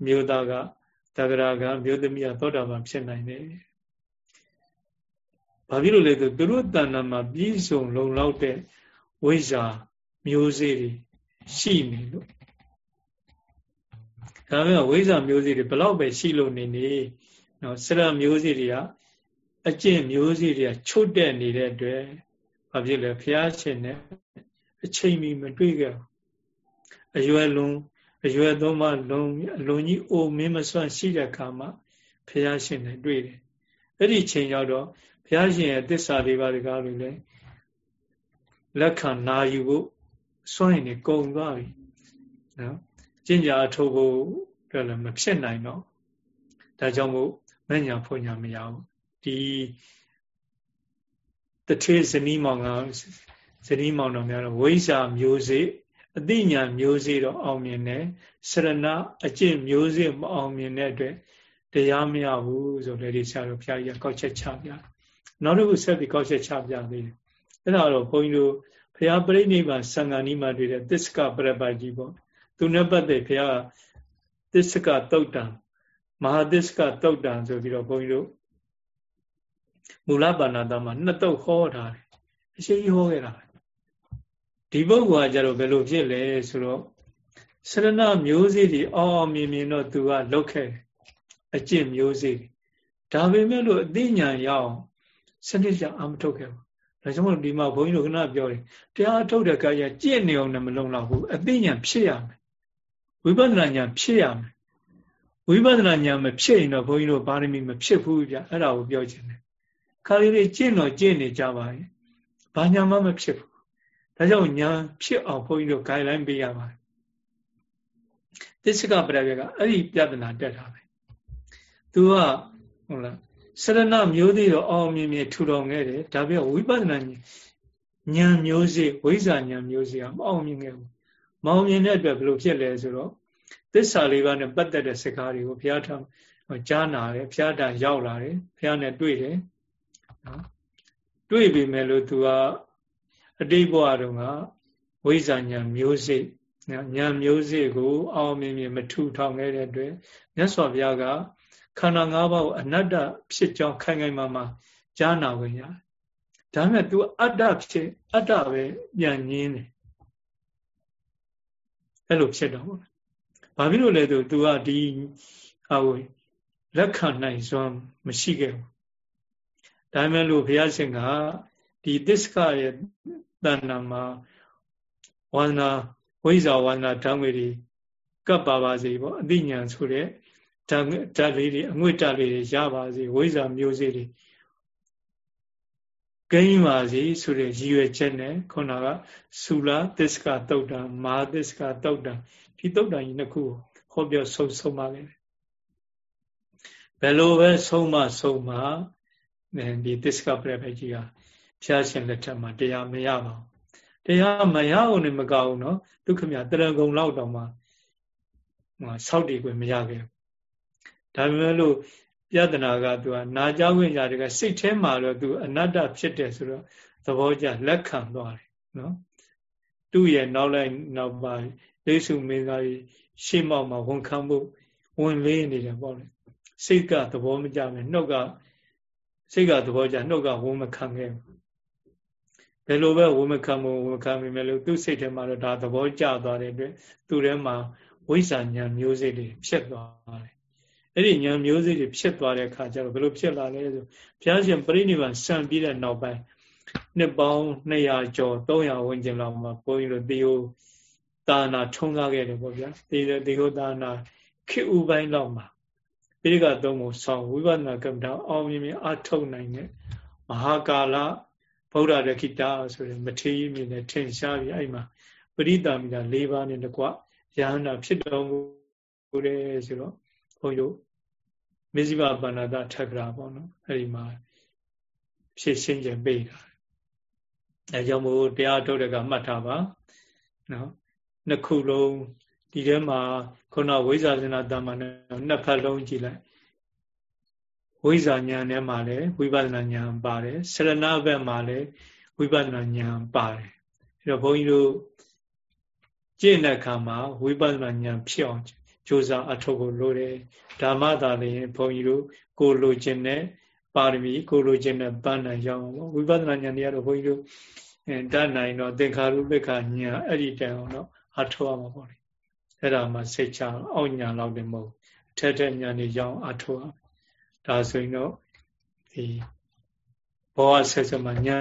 အမျိုးသားကတဂရာကအမျိုးသမီးကသောတာပန်ဖြစ်နိုင်တယ်ဘာဖြစ်လို့လဲဆိုသူတို့တဏ္ဍာမှာပြည့်စုံလုံလောက်တဲ့ဝိဇ္ဇာမျိုးစေ့တွေရှိနေလို့ ဒါပေမဲ့ဝိဇ္ဇာမျိုးစေ့တွေဘလောက်ပဲရှိလို့နေနေနော်စရမျိုးစေ့တွေကအကျင့်မျိုးစေ့တွေကချုပ်တက်နေတဲ့အတွက်ဘာဖြစ်လဲဘုရားရှင်နဲ့အချိန်မီမတွေ့ကြအရွယ်လုံးအရွယ်သုံးပါလုံးအလုံးကြီးအိုမင်းမစွန့်ရှိတဲ့အခါမှာဘုရားရှင်နဲ့တွေ့တယ်အဲ့ဒီချိန်ရောက်တော့ဘုရားရှင်ရဲ့တစ္ဆာလေးပါးတကားလို့လေလက်ခံနာယူဖို့စွန့်ရင်နေကုံသွားပြီနော် ကျင့်ကြအထုတ်ဖို့အတွက်လည်းမဖြစ်နိုင်တော့ဒါကြောင့်မို့မညာဖွညာမရဘူးဒီတထေဇနီးမောင်ကဇနီးမောင်တော်များတော့ဝိဇ္ဇာမျိုးစေ့အသိဉာဏ်မျိုးစေ့တော့အောင်မြင်တယ်စရဏအကျင့်မျိုးစေ့မအောင်မြင်တဲ့အတွက်တရားမရဘူးဆိုလေဒီဆရာတော်ဘုရားကြီးကောက်ချက်ချပြနောက်တစ်ခုဆက်ပြီးကောက်ချက်ချပြသေးတယ်အဲ့ဒါတော့ဘုန်းကြီးတို့ဘုရားပြိဋိဘံစံဃာနီးမှာတွေ့တဲ့သစ္စကပရပတ်ကြီးပေါ့ သူနဲ့ပတ်သက်ဘုရားသစ္စကတုတ်တံမဟာသစ္စကတုတ်တံဆိုပြီးတော့ဘုန်းကြီးတို့မူလပါဏာတမှာနှစ်တုတ်ဟောထားတယ်အရှိကြီးဟောခဲ့တာဒီပုဂ္ဂိုလ်ကကြတော့ဘယ်လိုဖြစ်လဲဆိုတော့စရဏမျိုးစေ့တွေအောင်းအောင်မြင်မြင်တော့သူကလုတ်ခဲ့အကျင့်မျိုးစေ့ဒါပေမဲ့လို့အသိဉာဏ်ရအောင်စနစ်ကြအမထုတ်ခဲ့ဘူးဒါကြောင့်ဒီမှာဘုန်းကြီးတို့ခဏပြောတယ်တရားထုတ်တဲ့ကာယကြင့်နေအောင်လည်းမလုံလောက်ဘူးအသိဉာဏ်ဖြစ်ရမယ် ဝိပဿနာဉာဏ်ဖြစ်ရမယ်ဝိပဿနာဉာဏ်မဖြစ်ရင်တော့ဘုန်းကြီးတို့ပါရမီမဖြစ်ဘူးဗျအဲ့ဒါကိုပြောချင်တယ်ခါလေးလေးကျင့်တော့ကျင့်နေကြပါရဲ့ဘာညာမှမဖြစ်ဘူးဒါကြောင့်ညာဖြစ်အောင်ဘုန်းကြီးတို့ guideline ပေးရပါတယ်သစ္စကပရဝေကအဲ့ဒီပြဿနာတက်တာပဲသူကဟုတ်လားစရဏမျိုးသေးတော့အောင်မြင်မြင်ထူထောင်ခဲ့တယ်ဒါပြဝိပဿနာဉာဏ်မျိုးစေ့ဝိဇ္ဇာဉာဏ်မျိုးစေ့ကမအောင်မြင်ခဲ့ဘူး မအောင်မြင်တဲ့အတွက်ဘယ်လိုဖြစ်လဲဆိုတော့သစ္စာလေးပါးနဲ့ပတ်သက်တဲ့စကားတွေကိုဘုရားထံကြားနာတယ်ဘုရားတန်ရောက်လာတယ်ဘုရားနဲ့တွေ့တယ်နော်တွေ့ပြီမဲ့လို့သူကအတိတ်ဘဝတုန်းကဝိဇ္ဇာညာမျိုးစေ့ညာမျိုးစေ့ကို အောင်မြင်မြင်မထူထောင်ခဲ့တဲ့အတွက်မြတ်စွာဘုရားကခန္ဓာ၅ပါးကိုအနတ္တဖြစ်ကြောင်းခိုင်ခိုင်မာမာကြားနာဝင်ရတယ်။ဒါမဲ့ तू အတ္တဖြစ်အတ္တပဲပြန်ငင်းတယ်။ အဲ့လိုဖြစ်တော့ဘာဖြစ်လို့လဲဆို तू ကဒီဟာကိုလက်ခံနိုင်စွမ်းမရှိခဲ့ဘူးဒါမှမဟုတ်ဘုရားရှင်ကဒီသစ္စကရဲ့တဏ္ဍာမှာဝန္နာဝိဇ္ဇာဝန္နာဓာတ်ငွေတွေကပ်ပါပါစေပေါ့အသိဉာဏ်ဆိုတဲ့ဓာတ်ဓာတ်လေးတွေအငွေ့ဓာတ်လေးတွေရပါစေဝိဇ္ဇာမျိုးစေ့တွေ ကိန်းပါစေဆိုတဲ့ရည်ရွယ်ချက်နဲ့ခုနကဆူလာသစ္စကတုတ်တံမာသစ္စကတုတ်တံဒီတုတ်တံကြီးနှစ်ခုဟောပြောဆုံးဆုံးပါလေဘယ်လိုပဲဆုံးမဆုံးမဒီသစ္စကပရပကြီးကဖျားရှင်လက်ထက်မှာတရားမရပါဘူးတရားမရအောင်နဲ့မကောက်ဘူးနော်ဒုက္ခမြတရဂုံလောက်တော့မှဆောက်တည်ခွင့်မရခဲ့ဘူးဒါပေမဲ့လို့ ပြဒနာကသူကနာကြောင့်ညာတွေကစိတ်ထဲမှာတော့သူအနတ္တဖြစ်တယ်ဆိုတော့သဘောကျလက်ခံသွားတယ်နော်သူ့ရဲ့နောက်လိုက်နောက်ပါလေးစုမင်းသားကြီးရှေ့မောက်မှာဝန်ခံမှုဝင်လေးနေတယ်ပေါ့လေစိတ်ကသဘောမကျမယ်နှုတ်ကစိတ်ကသဘောကျနှုတ်ကဝန်မခံခဲ့ဘူးဘယ်လိုပဲဝန်မခံမဝန်မခံမိမယ်လို့သူ့စိတ်ထဲမှာတော့ဒါသဘောကျသွားတဲ့အတွက်သူ့ထဲမှာဝိဇ္ဇာဉာဏ်မျိုးစိတ်တွေဖြစ်သွားတယ် အဲ့ဒီဉာဏ်မျိုးစိတ်တွေဖြစ်သွားတဲ့အခါကျတော့ဘယ်လိုဖြစ်လာလဲဆိုဘုရားရှင်ပြိဋိဘံစံပြီးတဲ့နောက်ပိုင်းနှစ်ပေါင်း200ကျော်300ဝန်းကျင်လောက်မှာဘုန်းကြီးတို့တေယိုသာနာထုံးကားခဲ့တယ်ပေါ့ဗျာတေယိုတေယိုသာနာခေဥပိုင်းလောက်မှာပိဋကသုံးကိုဆောင်ဝိပဿနာကမ္မတာအောင်မြင်မြင်အထုတ်နိုင်တဲ့မဟာကာလဗုဒ္ဓရခိတာဆိုတဲ့မထေရမြင်နဲ့ထင်ရှားပြီးအဲ့မှာပရိသမီတာ၄ပါးနဲ့တကွယဟန္တာဖြစ်တော်မူတယ်ဆိုတော့ဘုန်းကြီးတို့ မေဇိမပါဏာတထက်ကရာပေါ့နော်အဲ့ဒီမှာဖြစ်ရှင်းချက်ပေးတာအဲကြောင့်မို့တရားထုတ်တဲ့ကမှတ်ထားပါနော်နှစ်ခုလုံးဒီထဲမှာခုနဝိဇ္ဇာစနာတမ္မာနဲ့နှစ်ဖက်လုံးကြည့်လိုက်ဝိဇ္ဇာဉာဏ်ထဲမှာလည်းဝိပဿနာဉာဏ်ပါတယ်ဆရဏဘက်မှာလည်းဝိပဿနာဉာဏ်ပါတယ်အဲ့တော့ဘုန်းကြီးတို့ကျင့်တဲ့အခါမှာဝိပဿနာဉာဏ်ဖြစ်အောင် ကြိုးစားအထောက်ကိုလိုတယ်ဓမ္မသာလျင်ဘုန်းကြီးတို့ကိုလိုခြင်းနဲ့ပါရမီကိုလိုခြင်းနဲ့ပန်းနိုင်ရအောင်ပေါ့ဝိပဿနာဉာဏ်တွေကတော့ဘုန်းကြီးတို့အဲတတ်နိုင်တော့သင်္ခါရုပ္ပခဉာဏ်အဲ့ဒီတိုင်အောင်တော့အထောက်ရမှာပေါ့လေအဲ့ဒါမှစိတ်ချအောက်ညာလောက်တယ်မဟုတ်ထက်ထက်ညာနေရောင်းအထောက်ရဒါဆိုရင်တော့ဒီဘောဝဆက်စမှာညာ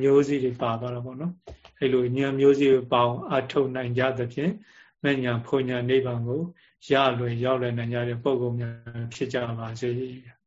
မျိုးစီတွေပါသွားတာပေါ့နော်အဲ့လိုညာမျိုးစီကိုပေါအောင်အထောက်နိုင်ကြသဖြင့်မညာဖွညာနိဗ္ဗာန်ကို ရလွယ်ရောက်လွယ်နိုင်ကြတဲ့ပုံကုန်များဖြစ်ကြပါစေ။